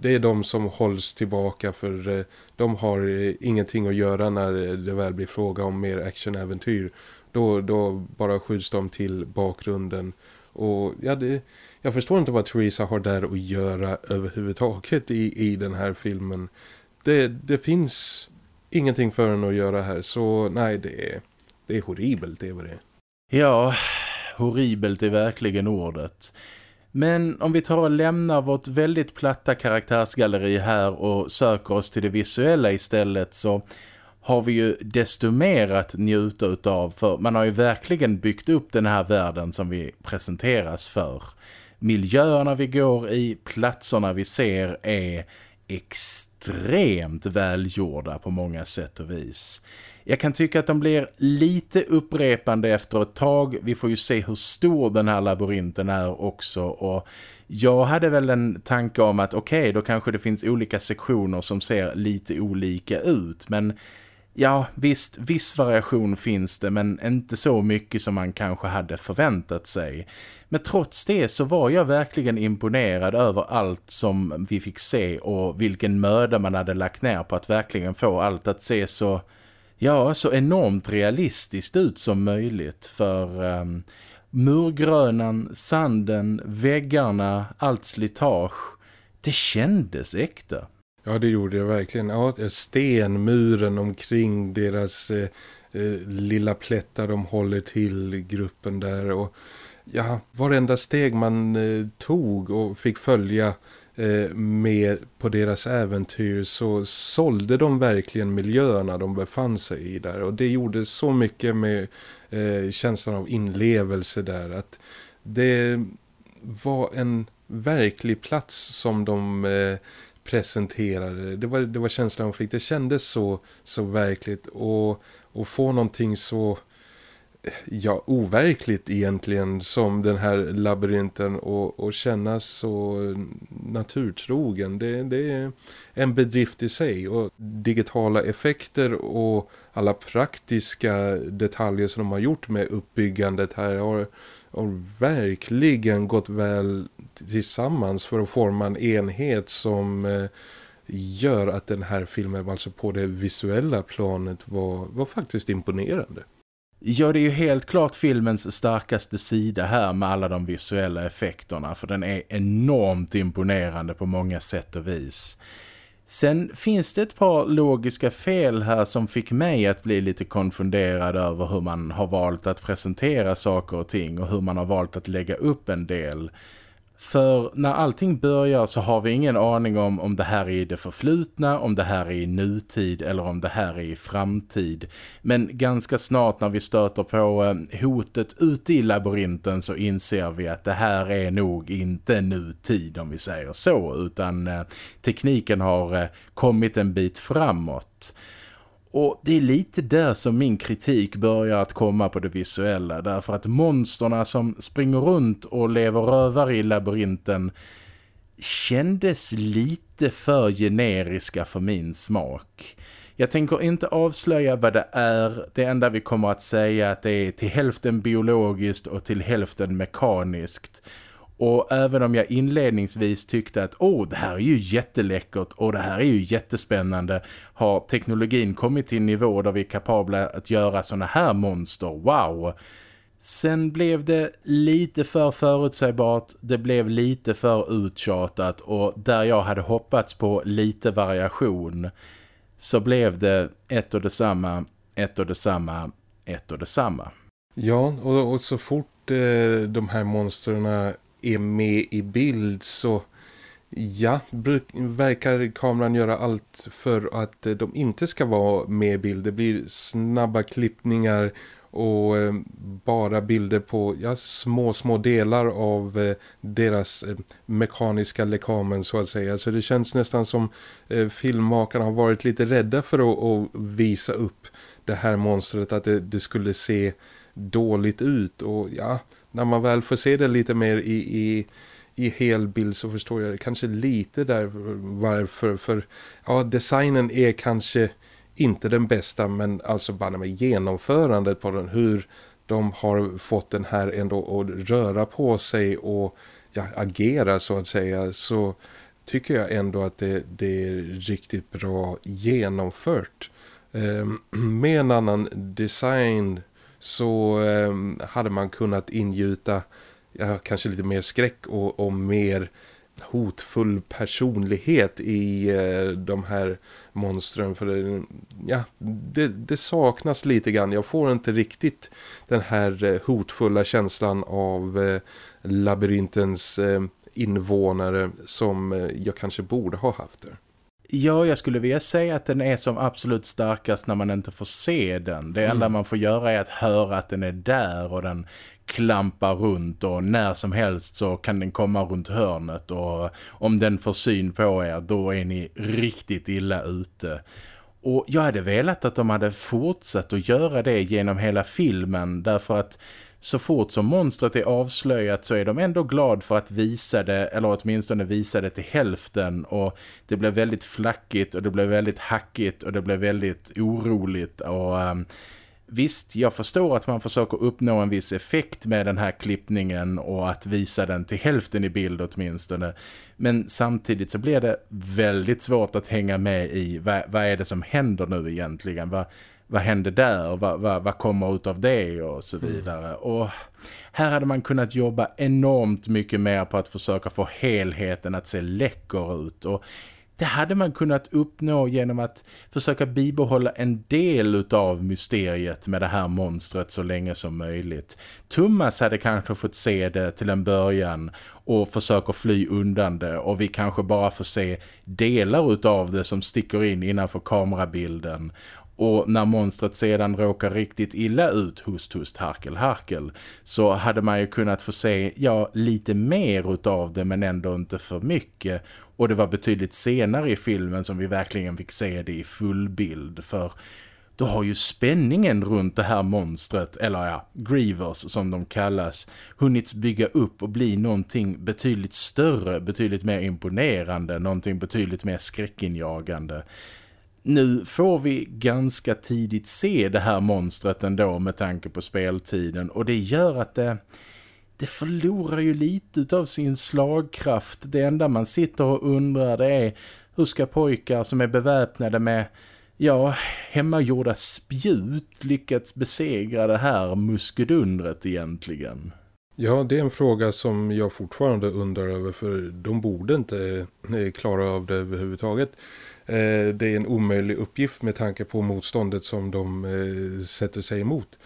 [SPEAKER 2] det är de som hålls tillbaka för eh, de har eh, ingenting att göra när det väl blir fråga om mer actionäventyr. Då, då bara skjuts de till bakgrunden. Och ja, det, jag förstår inte vad Theresa har där att göra överhuvudtaget i, i den här filmen. Det, det finns ingenting för henne att göra här. Så nej, det är, det är horribelt, det är det.
[SPEAKER 1] Ja, horribelt är verkligen ordet. Men om vi tar och lämnar vårt väldigt platta karaktärsgalleri här och söker oss till det visuella istället så har vi ju desto mer att njuta utav för man har ju verkligen byggt upp den här världen som vi presenteras för. Miljöerna vi går i, platserna vi ser är extremt välgjorda på många sätt och vis. Jag kan tycka att de blir lite upprepande efter ett tag. Vi får ju se hur stor den här labyrinten är också och jag hade väl en tanke om att okej, okay, då kanske det finns olika sektioner som ser lite olika ut. Men ja, visst, viss variation finns det men inte så mycket som man kanske hade förväntat sig. Men trots det så var jag verkligen imponerad över allt som vi fick se och vilken möda man hade lagt ner på att verkligen få allt att se så ja, så enormt realistiskt ut som möjligt för um, murgrönan, sanden, väggarna, allt slitage, det kändes äkta.
[SPEAKER 2] Ja, det gjorde det verkligen. Ja, eh, stenmuren omkring deras eh, eh, lilla plättar de håller till gruppen där och ja, varenda steg man eh, tog och fick följa Eh, med på deras äventyr så sålde de verkligen miljöerna de befann sig i där och det gjorde så mycket med eh, känslan av inlevelse där att det var en verklig plats som de eh, presenterade. Det var, det var känslan hon fick. Det kändes så, så verkligt och, och få någonting så ja, overkligt egentligen som den här labyrinten och, och kännas så naturtrogen. Det, det är en bedrift i sig och digitala effekter och alla praktiska detaljer som de har gjort med uppbyggandet här har, har verkligen gått väl tillsammans för att forma en enhet som eh, gör att den här filmen alltså på det visuella planet var, var faktiskt imponerande.
[SPEAKER 1] Ja, det är ju helt klart filmens starkaste sida här med alla de visuella effekterna för den är enormt imponerande på många sätt och vis. Sen finns det ett par logiska fel här som fick mig att bli lite konfunderad över hur man har valt att presentera saker och ting och hur man har valt att lägga upp en del. För när allting börjar så har vi ingen aning om om det här är i det förflutna, om det här är i nutid eller om det här är i framtid. Men ganska snart när vi stöter på eh, hotet ute i labyrinten så inser vi att det här är nog inte nutid om vi säger så utan eh, tekniken har eh, kommit en bit framåt. Och det är lite där som min kritik börjar att komma på det visuella. Därför att monsterna som springer runt och lever rövare i labyrinten kändes lite för generiska för min smak. Jag tänker inte avslöja vad det är. Det enda vi kommer att säga är att det är till hälften biologiskt och till hälften mekaniskt. Och även om jag inledningsvis tyckte att åh, det här är ju jätteläckert och det här är ju jättespännande har teknologin kommit till en nivå där vi är kapabla att göra såna här monster. Wow! Sen blev det lite för förutsägbart, det blev lite för uttjatat och där jag hade hoppats på lite variation så blev det ett och detsamma, ett och detsamma, ett och detsamma.
[SPEAKER 2] Ja, och, och så fort eh, de här monsterna är med i bild så ja, verkar kameran göra allt för att eh, de inte ska vara med i bild. Det blir snabba klippningar och eh, bara bilder på ja, små små delar av eh, deras eh, mekaniska lekamen så att säga. Så det känns nästan som eh, filmmakarna har varit lite rädda för att, att visa upp det här monstret att det, det, skulle se dåligt ut och ja, när man väl får se det lite mer i, i i helbild så förstår jag kanske lite där varför för ja designen är kanske inte den bästa men alltså bara med genomförandet på den hur de har fått den här ändå att röra på sig och ja, agera så att säga så tycker jag ändå att det, det är riktigt bra genomfört. Ehm, med en annan design så ehm, hade man kunnat ingjuta ja, kanske lite mer skräck och, och mer hotfull personlighet i eh, de här monstren för det, ja, det, det, saknas lite grann. Jag får inte riktigt den här eh, hotfulla känslan av eh, labyrintens eh, invånare som eh, jag kanske borde ha haft det.
[SPEAKER 1] Ja, jag skulle vilja säga att den är som absolut starkast när man inte får se den. Det enda mm. man får göra är att höra att den är där och den klampar runt och när som helst så kan den komma runt hörnet och om den får syn på er då är ni riktigt illa ute. Och jag hade velat att de hade fortsatt att göra det genom hela filmen därför att så fort som monstret är avslöjat så är de ändå glad för att visa det eller åtminstone visa det till hälften och det blev väldigt flackigt och det blev väldigt hackigt och det blev väldigt oroligt och um, Visst, jag förstår att man försöker uppnå en viss effekt med den här klippningen och att visa den till hälften i bild åtminstone. Men samtidigt så blir det väldigt svårt att hänga med i vad, vad är det som händer nu egentligen? Vad, vad händer där? Vad, vad, vad kommer ut av det? Och så mm. vidare. Mm. Och här hade man kunnat jobba enormt mycket mer på att försöka få helheten att se läcker ut. Och det hade man kunnat uppnå genom att försöka bibehålla en del av mysteriet med det här monstret så länge som möjligt. Thomas hade kanske fått se det till en början och försöker fly undan det och vi kanske bara får se delar av det som sticker in innanför kamerabilden och när monstret sedan råkar riktigt illa ut, hust, hust, harkel, harkel, så hade man ju kunnat få se, ja, lite mer utav det men ändå inte för mycket. Och det var betydligt senare i filmen som vi verkligen fick se det i full bild. För då har ju spänningen runt det här monstret, eller ja, Grievers som de kallas, hunnits bygga upp och bli någonting betydligt större, betydligt mer imponerande, någonting betydligt mer skräckinjagande. Nu får vi ganska tidigt se det här monstret ändå med tanke på speltiden och det gör att det det förlorar ju lite av sin slagkraft. Det enda man sitter och undrar det är hur ska pojkar som är beväpnade med ja, hemmagjorda spjut lyckats besegra det här muskedundret egentligen?
[SPEAKER 2] Ja, det är en fråga som jag fortfarande undrar över för de borde inte eh, klara av det överhuvudtaget. Eh, det är en omöjlig uppgift med tanke på motståndet som de eh, sätter sig emot.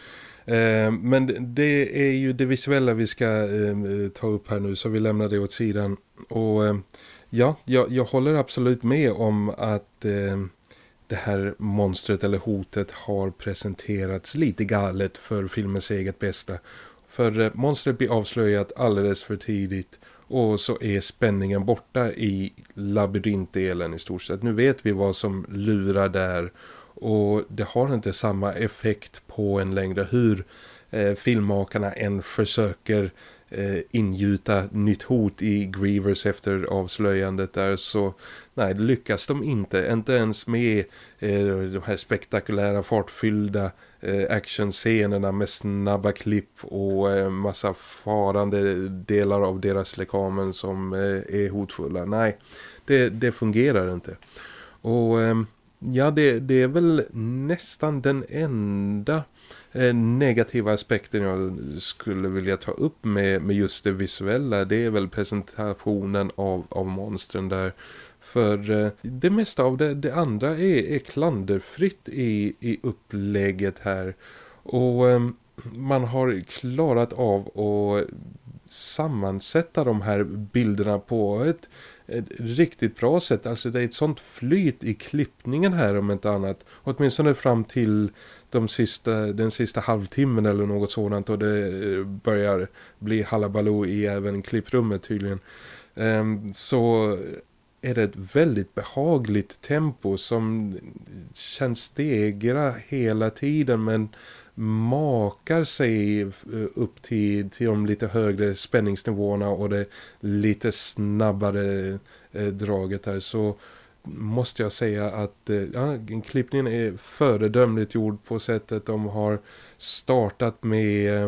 [SPEAKER 2] Men det är ju det visuella vi ska ta upp här nu så vi lämnar det åt sidan. Och ja, jag, jag håller absolut med om att det här monstret eller hotet har presenterats lite galet för filmens eget bästa. För eh, monstret blir avslöjat alldeles för tidigt och så är spänningen borta i labyrintdelen i stort sett. Nu vet vi vad som lurar där och det har inte samma effekt på en längre hur eh, filmmakarna än försöker eh, ingjuta nytt hot i Grievers efter avslöjandet där så nej lyckas de inte, inte ens med eh, de här spektakulära fartfyllda eh, Eh, actionscenerna med snabba klipp och eh, massa farande delar av deras lekamen som eh, är hotfulla. Nej, det, det fungerar inte. Och eh, ja, det, det är väl nästan den enda eh, negativa aspekten jag skulle vilja ta upp med, med just det visuella. Det är väl presentationen av, av monstren där. För eh, det mesta av det, det andra är, är klanderfritt i, i upplägget här. Och eh, man har klarat av att sammansätta de här bilderna på ett ett riktigt bra sätt. Alltså det är ett sånt flyt i klippningen här om inte annat. Åtminstone fram till de sista, den sista halvtimmen eller något sådant. Och det eh, börjar bli halabaloo i även klipprummet tydligen. Ehm, så är det ett väldigt behagligt tempo som känns stegra hela tiden men makar sig eh, upp till, till de lite högre spänningsnivåerna och det lite snabbare eh, draget här så måste jag säga att eh, ja, klippningen är föredömligt gjord på sättet de har startat med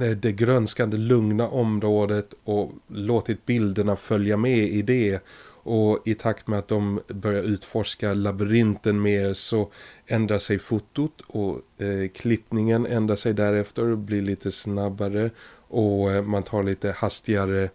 [SPEAKER 2] eh, det grönskande lugna området och låtit bilderna följa med i det och i takt med att de börjar utforska labyrinten mer så ändrar sig fotot och eh, klippningen ändrar sig därefter och blir lite snabbare. Och eh, man tar lite hastigare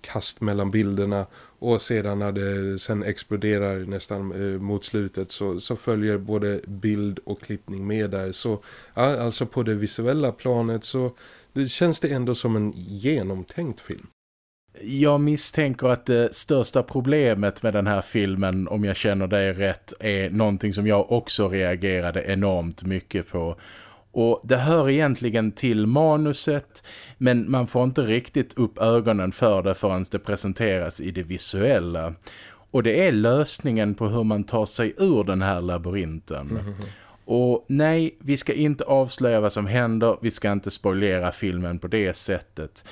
[SPEAKER 2] kast mellan bilderna. Och sedan när det sen exploderar nästan eh, mot slutet så, så följer både bild och klippning med där. Så ja, alltså på det visuella planet så det känns det ändå som en genomtänkt film.
[SPEAKER 1] Jag misstänker att det största problemet med den här filmen, om jag känner dig rätt, är någonting som jag också reagerade enormt mycket på. Och det hör egentligen till manuset, men man får inte riktigt upp ögonen för det förrän det presenteras i det visuella. Och det är lösningen på hur man tar sig ur den här labyrinten. Mm -hmm. Och nej, vi ska inte avslöja vad som händer, vi ska inte spoilera filmen på det sättet.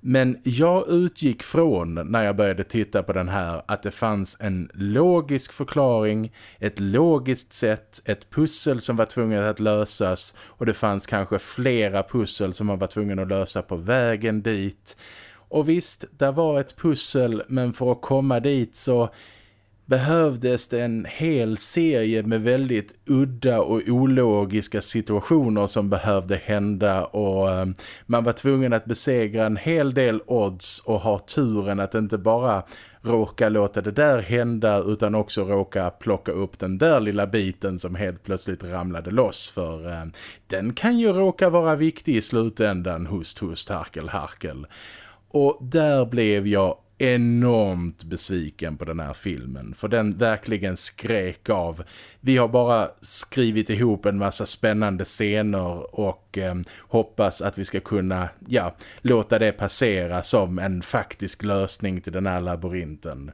[SPEAKER 1] Men jag utgick från när jag började titta på den här att det fanns en logisk förklaring, ett logiskt sätt, ett pussel som var tvunget att lösas och det fanns kanske flera pussel som man var tvungen att lösa på vägen dit. Och visst, där var ett pussel men för att komma dit så behövdes det en hel serie med väldigt udda och ologiska situationer som behövde hända och eh, man var tvungen att besegra en hel del odds och ha turen att inte bara råka låta det där hända utan också råka plocka upp den där lilla biten som helt plötsligt ramlade loss för eh, den kan ju råka vara viktig i slutändan, hust, hust, harkel, harkel. Och där blev jag enormt besviken på den här filmen. För den verkligen skrek av. Vi har bara skrivit ihop en massa spännande scener och eh, hoppas att vi ska kunna ja, låta det passera som en faktisk lösning till den här labyrinten.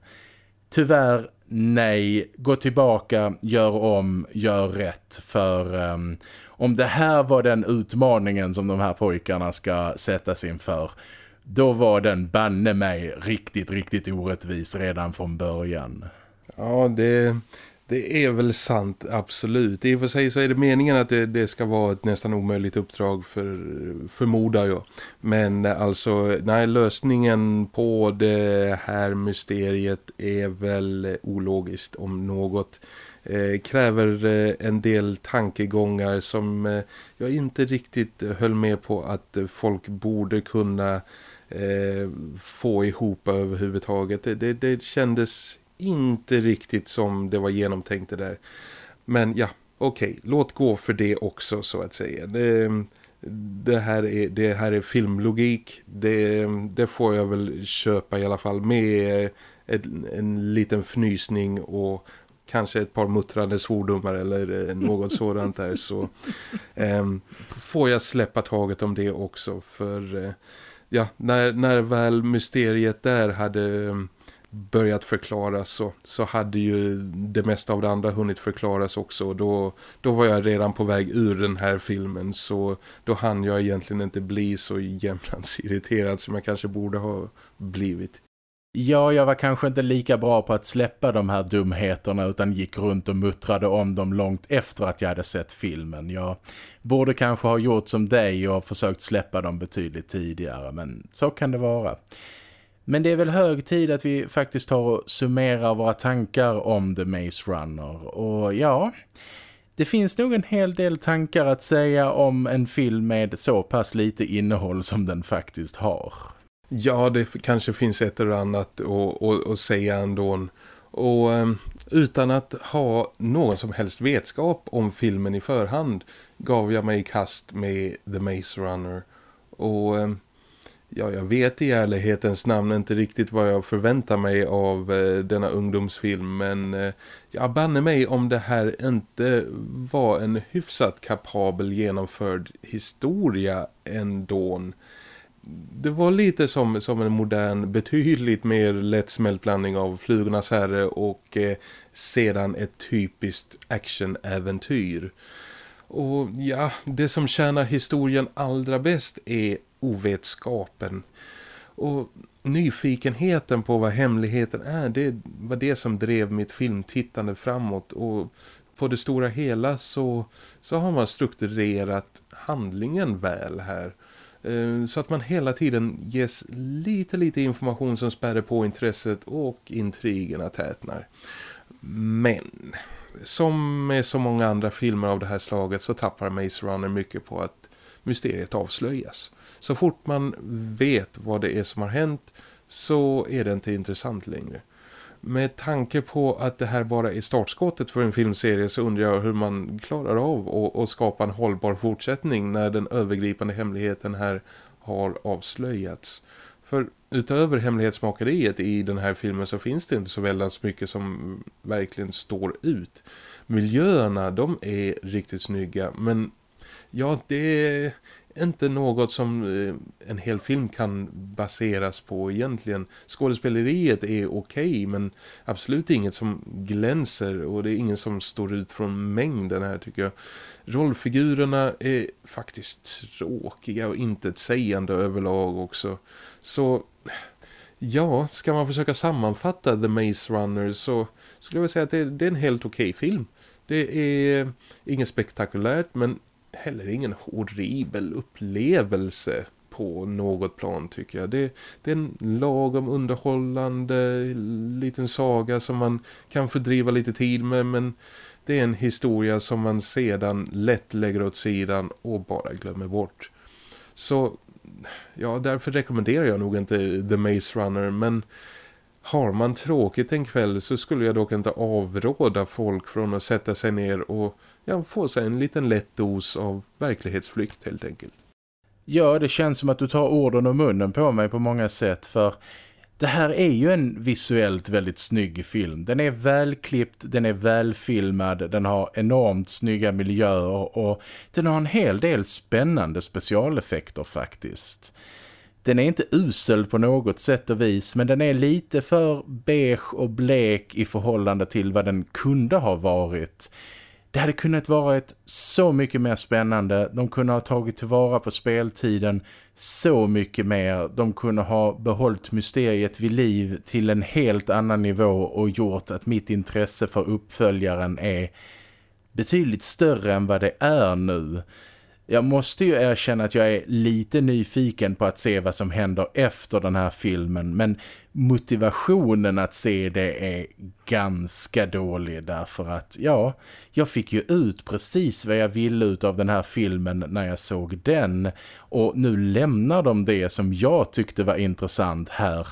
[SPEAKER 1] Tyvärr, nej. Gå tillbaka, gör om, gör rätt. För eh, om det här var den utmaningen som de här pojkarna ska sättas inför då var den banne mig riktigt, riktigt orättvis redan från början.
[SPEAKER 2] Ja, det, det är väl sant, absolut. I och för sig så är det meningen att det, det ska vara ett nästan omöjligt uppdrag för, förmodar jag. Men alltså, nej, lösningen på det här mysteriet är väl ologiskt om något. Eh, kräver eh, en del tankegångar som eh, jag inte riktigt höll med på att folk borde kunna eh, få ihop överhuvudtaget. Det, det, det kändes inte riktigt som det var genomtänkt det där. Men ja, okej, okay, låt gå för det också så att säga. Det, det, här, är, det här är filmlogik. Det, det får jag väl köpa i alla fall med ett, en liten fnysning och kanske ett par muttrande svordomar eller något sådant där så eh, får jag släppa taget om det också för eh, ja, när, när väl mysteriet där hade mm, börjat förklaras så, så hade ju det mesta av det andra hunnit förklaras också. Då, då var jag redan på väg ur den här filmen så då hann jag egentligen inte bli så jämnans irriterad som jag kanske borde ha blivit.
[SPEAKER 1] Ja, jag var kanske inte lika bra på att släppa de här dumheterna utan gick runt och muttrade om dem långt efter att jag hade sett filmen. Jag borde kanske ha gjort som dig och försökt släppa dem betydligt tidigare, men så kan det vara. Men det är väl hög tid att vi faktiskt tar och summerar våra tankar om The Maze Runner. Och ja, det finns nog en hel del tankar att säga om en film med så pass lite innehåll som den faktiskt har.
[SPEAKER 2] Ja, det kanske finns ett eller annat att, säga ändå. Och ehm, utan att ha någon som helst vetskap om filmen i förhand gav jag mig i kast med The Maze Runner. Och ehm, ja, jag vet i ärlighetens namn inte riktigt vad jag förväntar mig av eh, denna ungdomsfilm. Men eh, jag banne mig om det här inte var en hyfsat kapabel genomförd historia ändå det var lite som, som en modern, betydligt mer lättsmält blandning av Flugornas herre och eh, sedan ett typiskt actionäventyr. Och ja, det som tjänar historien allra bäst är ovetskapen. Och nyfikenheten på vad hemligheten är, det var det som drev mitt filmtittande framåt. Och på det stora hela så, så har man strukturerat handlingen väl här. Eh, så att man hela tiden ges lite lite information som spärrar på intresset och intrigerna tätnar. Men som med så många andra filmer av det här slaget så tappar Maze Runner mycket på att mysteriet avslöjas. Så fort man vet vad det är som har hänt så är det inte intressant längre med tanke på att det här bara är startskottet för en filmserie så undrar jag hur man klarar av att skapa en hållbar fortsättning när den övergripande hemligheten här har avslöjats. För utöver hemlighetsmakeriet i den här filmen så finns det inte så väldigt mycket som verkligen står ut. Miljöerna, de är riktigt snygga men ja, det inte något som eh, en hel film kan baseras på egentligen. Skådespeleriet är okej okay, men absolut inget som glänser och det är ingen som står ut från mängden här tycker jag. Rollfigurerna är faktiskt tråkiga och inte ett sägande överlag också. Så ja, ska man försöka sammanfatta The Maze Runner så skulle jag säga att det, det är en helt okej okay film. Det är eh, inget spektakulärt men heller ingen horribel upplevelse på något plan tycker jag. Det, det, är en lagom underhållande liten saga som man kan fördriva lite tid med men det är en historia som man sedan lätt lägger åt sidan och bara glömmer bort. Så ja, därför rekommenderar jag nog inte The Maze Runner men har man tråkigt en kväll så skulle jag dock inte avråda folk från att sätta sig ner och ja, få sig en liten lätt dos av verklighetsflykt helt enkelt.
[SPEAKER 1] Ja, det känns som att du tar orden och munnen på mig på många sätt för det här är ju en visuellt väldigt snygg film. Den är välklippt, den är välfilmad, den har enormt snygga miljöer och den har en hel del spännande specialeffekter faktiskt. Den är inte usel på något sätt och vis men den är lite för beige och blek i förhållande till vad den kunde ha varit. Det hade kunnat vara ett så mycket mer spännande. De kunde ha tagit tillvara på speltiden så mycket mer. De kunde ha behållit mysteriet vid liv till en helt annan nivå och gjort att mitt intresse för uppföljaren är betydligt större än vad det är nu. Jag måste ju erkänna att jag är lite nyfiken på att se vad som händer efter den här filmen men motivationen att se det är ganska dålig därför att ja, jag fick ju ut precis vad jag ville ut av den här filmen när jag såg den och nu lämnar de det som jag tyckte var intressant här.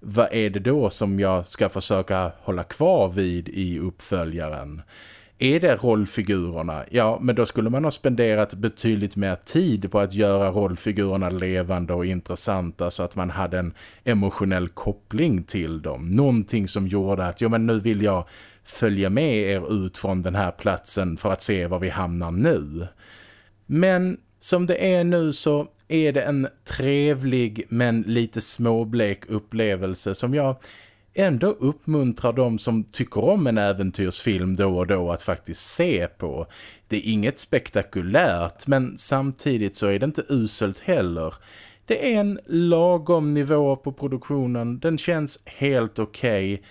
[SPEAKER 1] Vad är det då som jag ska försöka hålla kvar vid i uppföljaren? Är det rollfigurerna? Ja, men då skulle man ha spenderat betydligt mer tid på att göra rollfigurerna levande och intressanta så att man hade en emotionell koppling till dem. Någonting som gjorde att, ja men nu vill jag följa med er ut från den här platsen för att se var vi hamnar nu. Men som det är nu så är det en trevlig men lite småblek upplevelse som jag ändå uppmuntrar de som tycker om en äventyrsfilm då och då att faktiskt se på. Det är inget spektakulärt men samtidigt så är det inte uselt heller. Det är en lagom nivå på produktionen, den känns helt okej. Okay.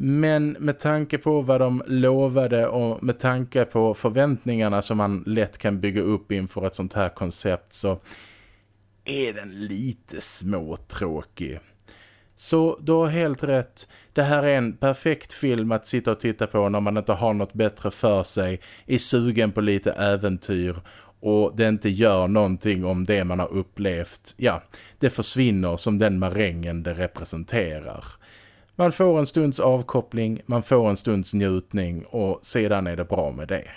[SPEAKER 1] Men med tanke på vad de lovade och med tanke på förväntningarna som man lätt kan bygga upp inför ett sånt här koncept så är den lite småtråkig. Så du har helt rätt. Det här är en perfekt film att sitta och titta på när man inte har något bättre för sig, är sugen på lite äventyr och det inte gör någonting om det man har upplevt. Ja, det försvinner som den marängen det representerar. Man får en stunds avkoppling, man får en stunds njutning och sedan är det bra med det.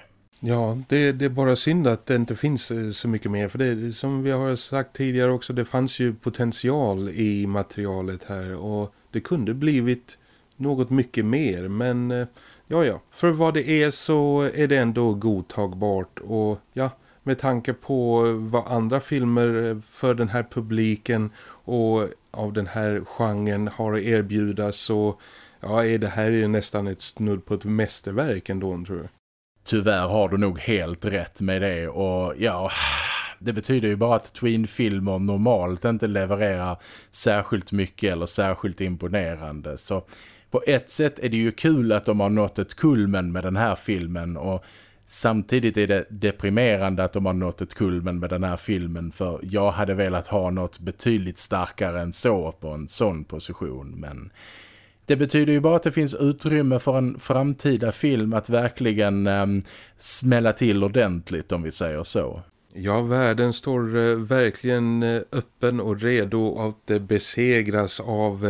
[SPEAKER 2] Ja, det, det, är bara synd att det inte finns eh, så mycket mer. För det som vi har sagt tidigare också, det fanns ju potential i materialet här. Och det kunde blivit något mycket mer. Men eh, ja, ja. För vad det är så är det ändå godtagbart. Och ja, med tanke på vad andra filmer eh, för den här publiken och av den här genren har att erbjuda så ja, är det här ju nästan ett snudd på ett mästerverk ändå tror jag.
[SPEAKER 1] Tyvärr har du nog helt rätt med det och ja, det betyder ju bara att Twin-filmer normalt inte levererar särskilt mycket eller särskilt imponerande. Så på ett sätt är det ju kul att de har nått ett kulmen med den här filmen och samtidigt är det deprimerande att de har nått ett kulmen med den här filmen för jag hade velat ha något betydligt starkare än så på en sån position men det betyder ju bara att det finns utrymme för en framtida film att verkligen um, smälla till ordentligt om vi säger så.
[SPEAKER 2] Ja, världen står uh, verkligen uh, öppen och redo att uh, besegras av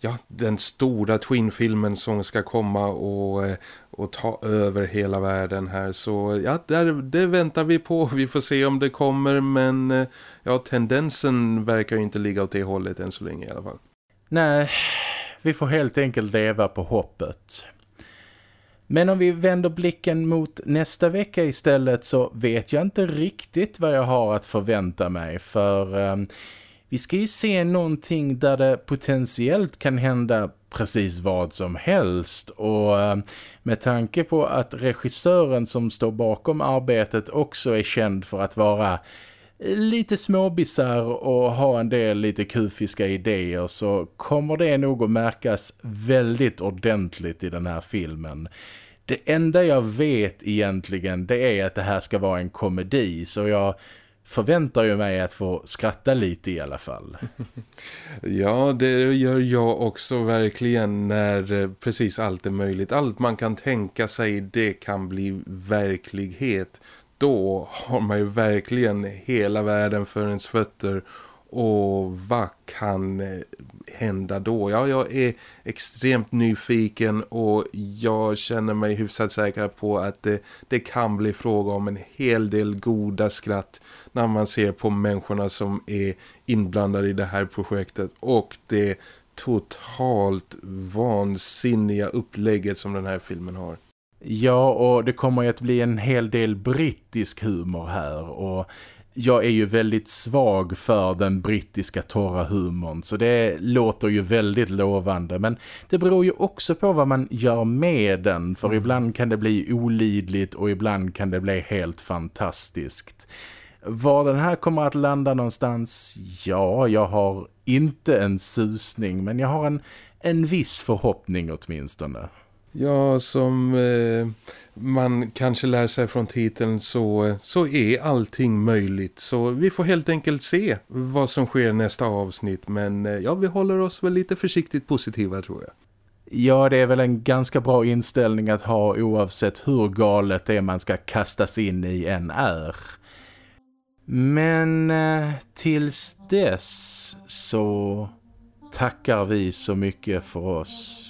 [SPEAKER 2] ja, den stora Twin-filmen som ska komma och, och ta över hela världen här. Så ja, där, det väntar vi på. Vi får se om det kommer men ja, tendensen verkar ju inte ligga åt det hållet än så länge i alla fall.
[SPEAKER 1] Nej, vi får helt enkelt leva på hoppet. Men om vi vänder blicken mot nästa vecka istället så vet jag inte riktigt vad jag har att förvänta mig för eh, vi ska ju se någonting där det potentiellt kan hända precis vad som helst och eh, med tanke på att regissören som står bakom arbetet också är känd för att vara lite småbissar och ha en del lite kufiska idéer så kommer det nog att märkas väldigt ordentligt i den här filmen. Det enda jag vet egentligen det är att det här ska vara en komedi så jag förväntar ju mig att få skratta lite i alla fall.
[SPEAKER 2] Ja, det gör jag också verkligen när eh, precis allt är möjligt. Allt man kan tänka sig, det kan bli verklighet då har man ju verkligen hela världen för ens fötter och vad kan eh, hända då? Ja, jag är extremt nyfiken och jag känner mig hyfsat säker på att det, det, kan bli fråga om en hel del goda skratt när man ser på människorna som är inblandade i det här projektet och det totalt vansinniga upplägget som den här filmen har.
[SPEAKER 1] Ja, och det kommer ju att bli en hel del brittisk humor här och jag är ju väldigt svag för den brittiska torra humorn så det låter ju väldigt lovande men det beror ju också på vad man gör med den för mm. ibland kan det bli olidligt och ibland kan det bli helt fantastiskt. Var den här kommer att landa någonstans? Ja, jag har inte en susning men jag har en, en viss förhoppning åtminstone.
[SPEAKER 2] Ja, som eh, man kanske lär sig från titeln så, så är allting möjligt. Så vi får helt enkelt se vad som sker nästa avsnitt. Men eh, ja, vi håller oss väl lite försiktigt positiva tror jag.
[SPEAKER 1] Ja, det är väl en ganska bra inställning att ha oavsett hur galet det är man ska kastas in i en är. Men eh, tills dess så tackar vi så mycket för oss.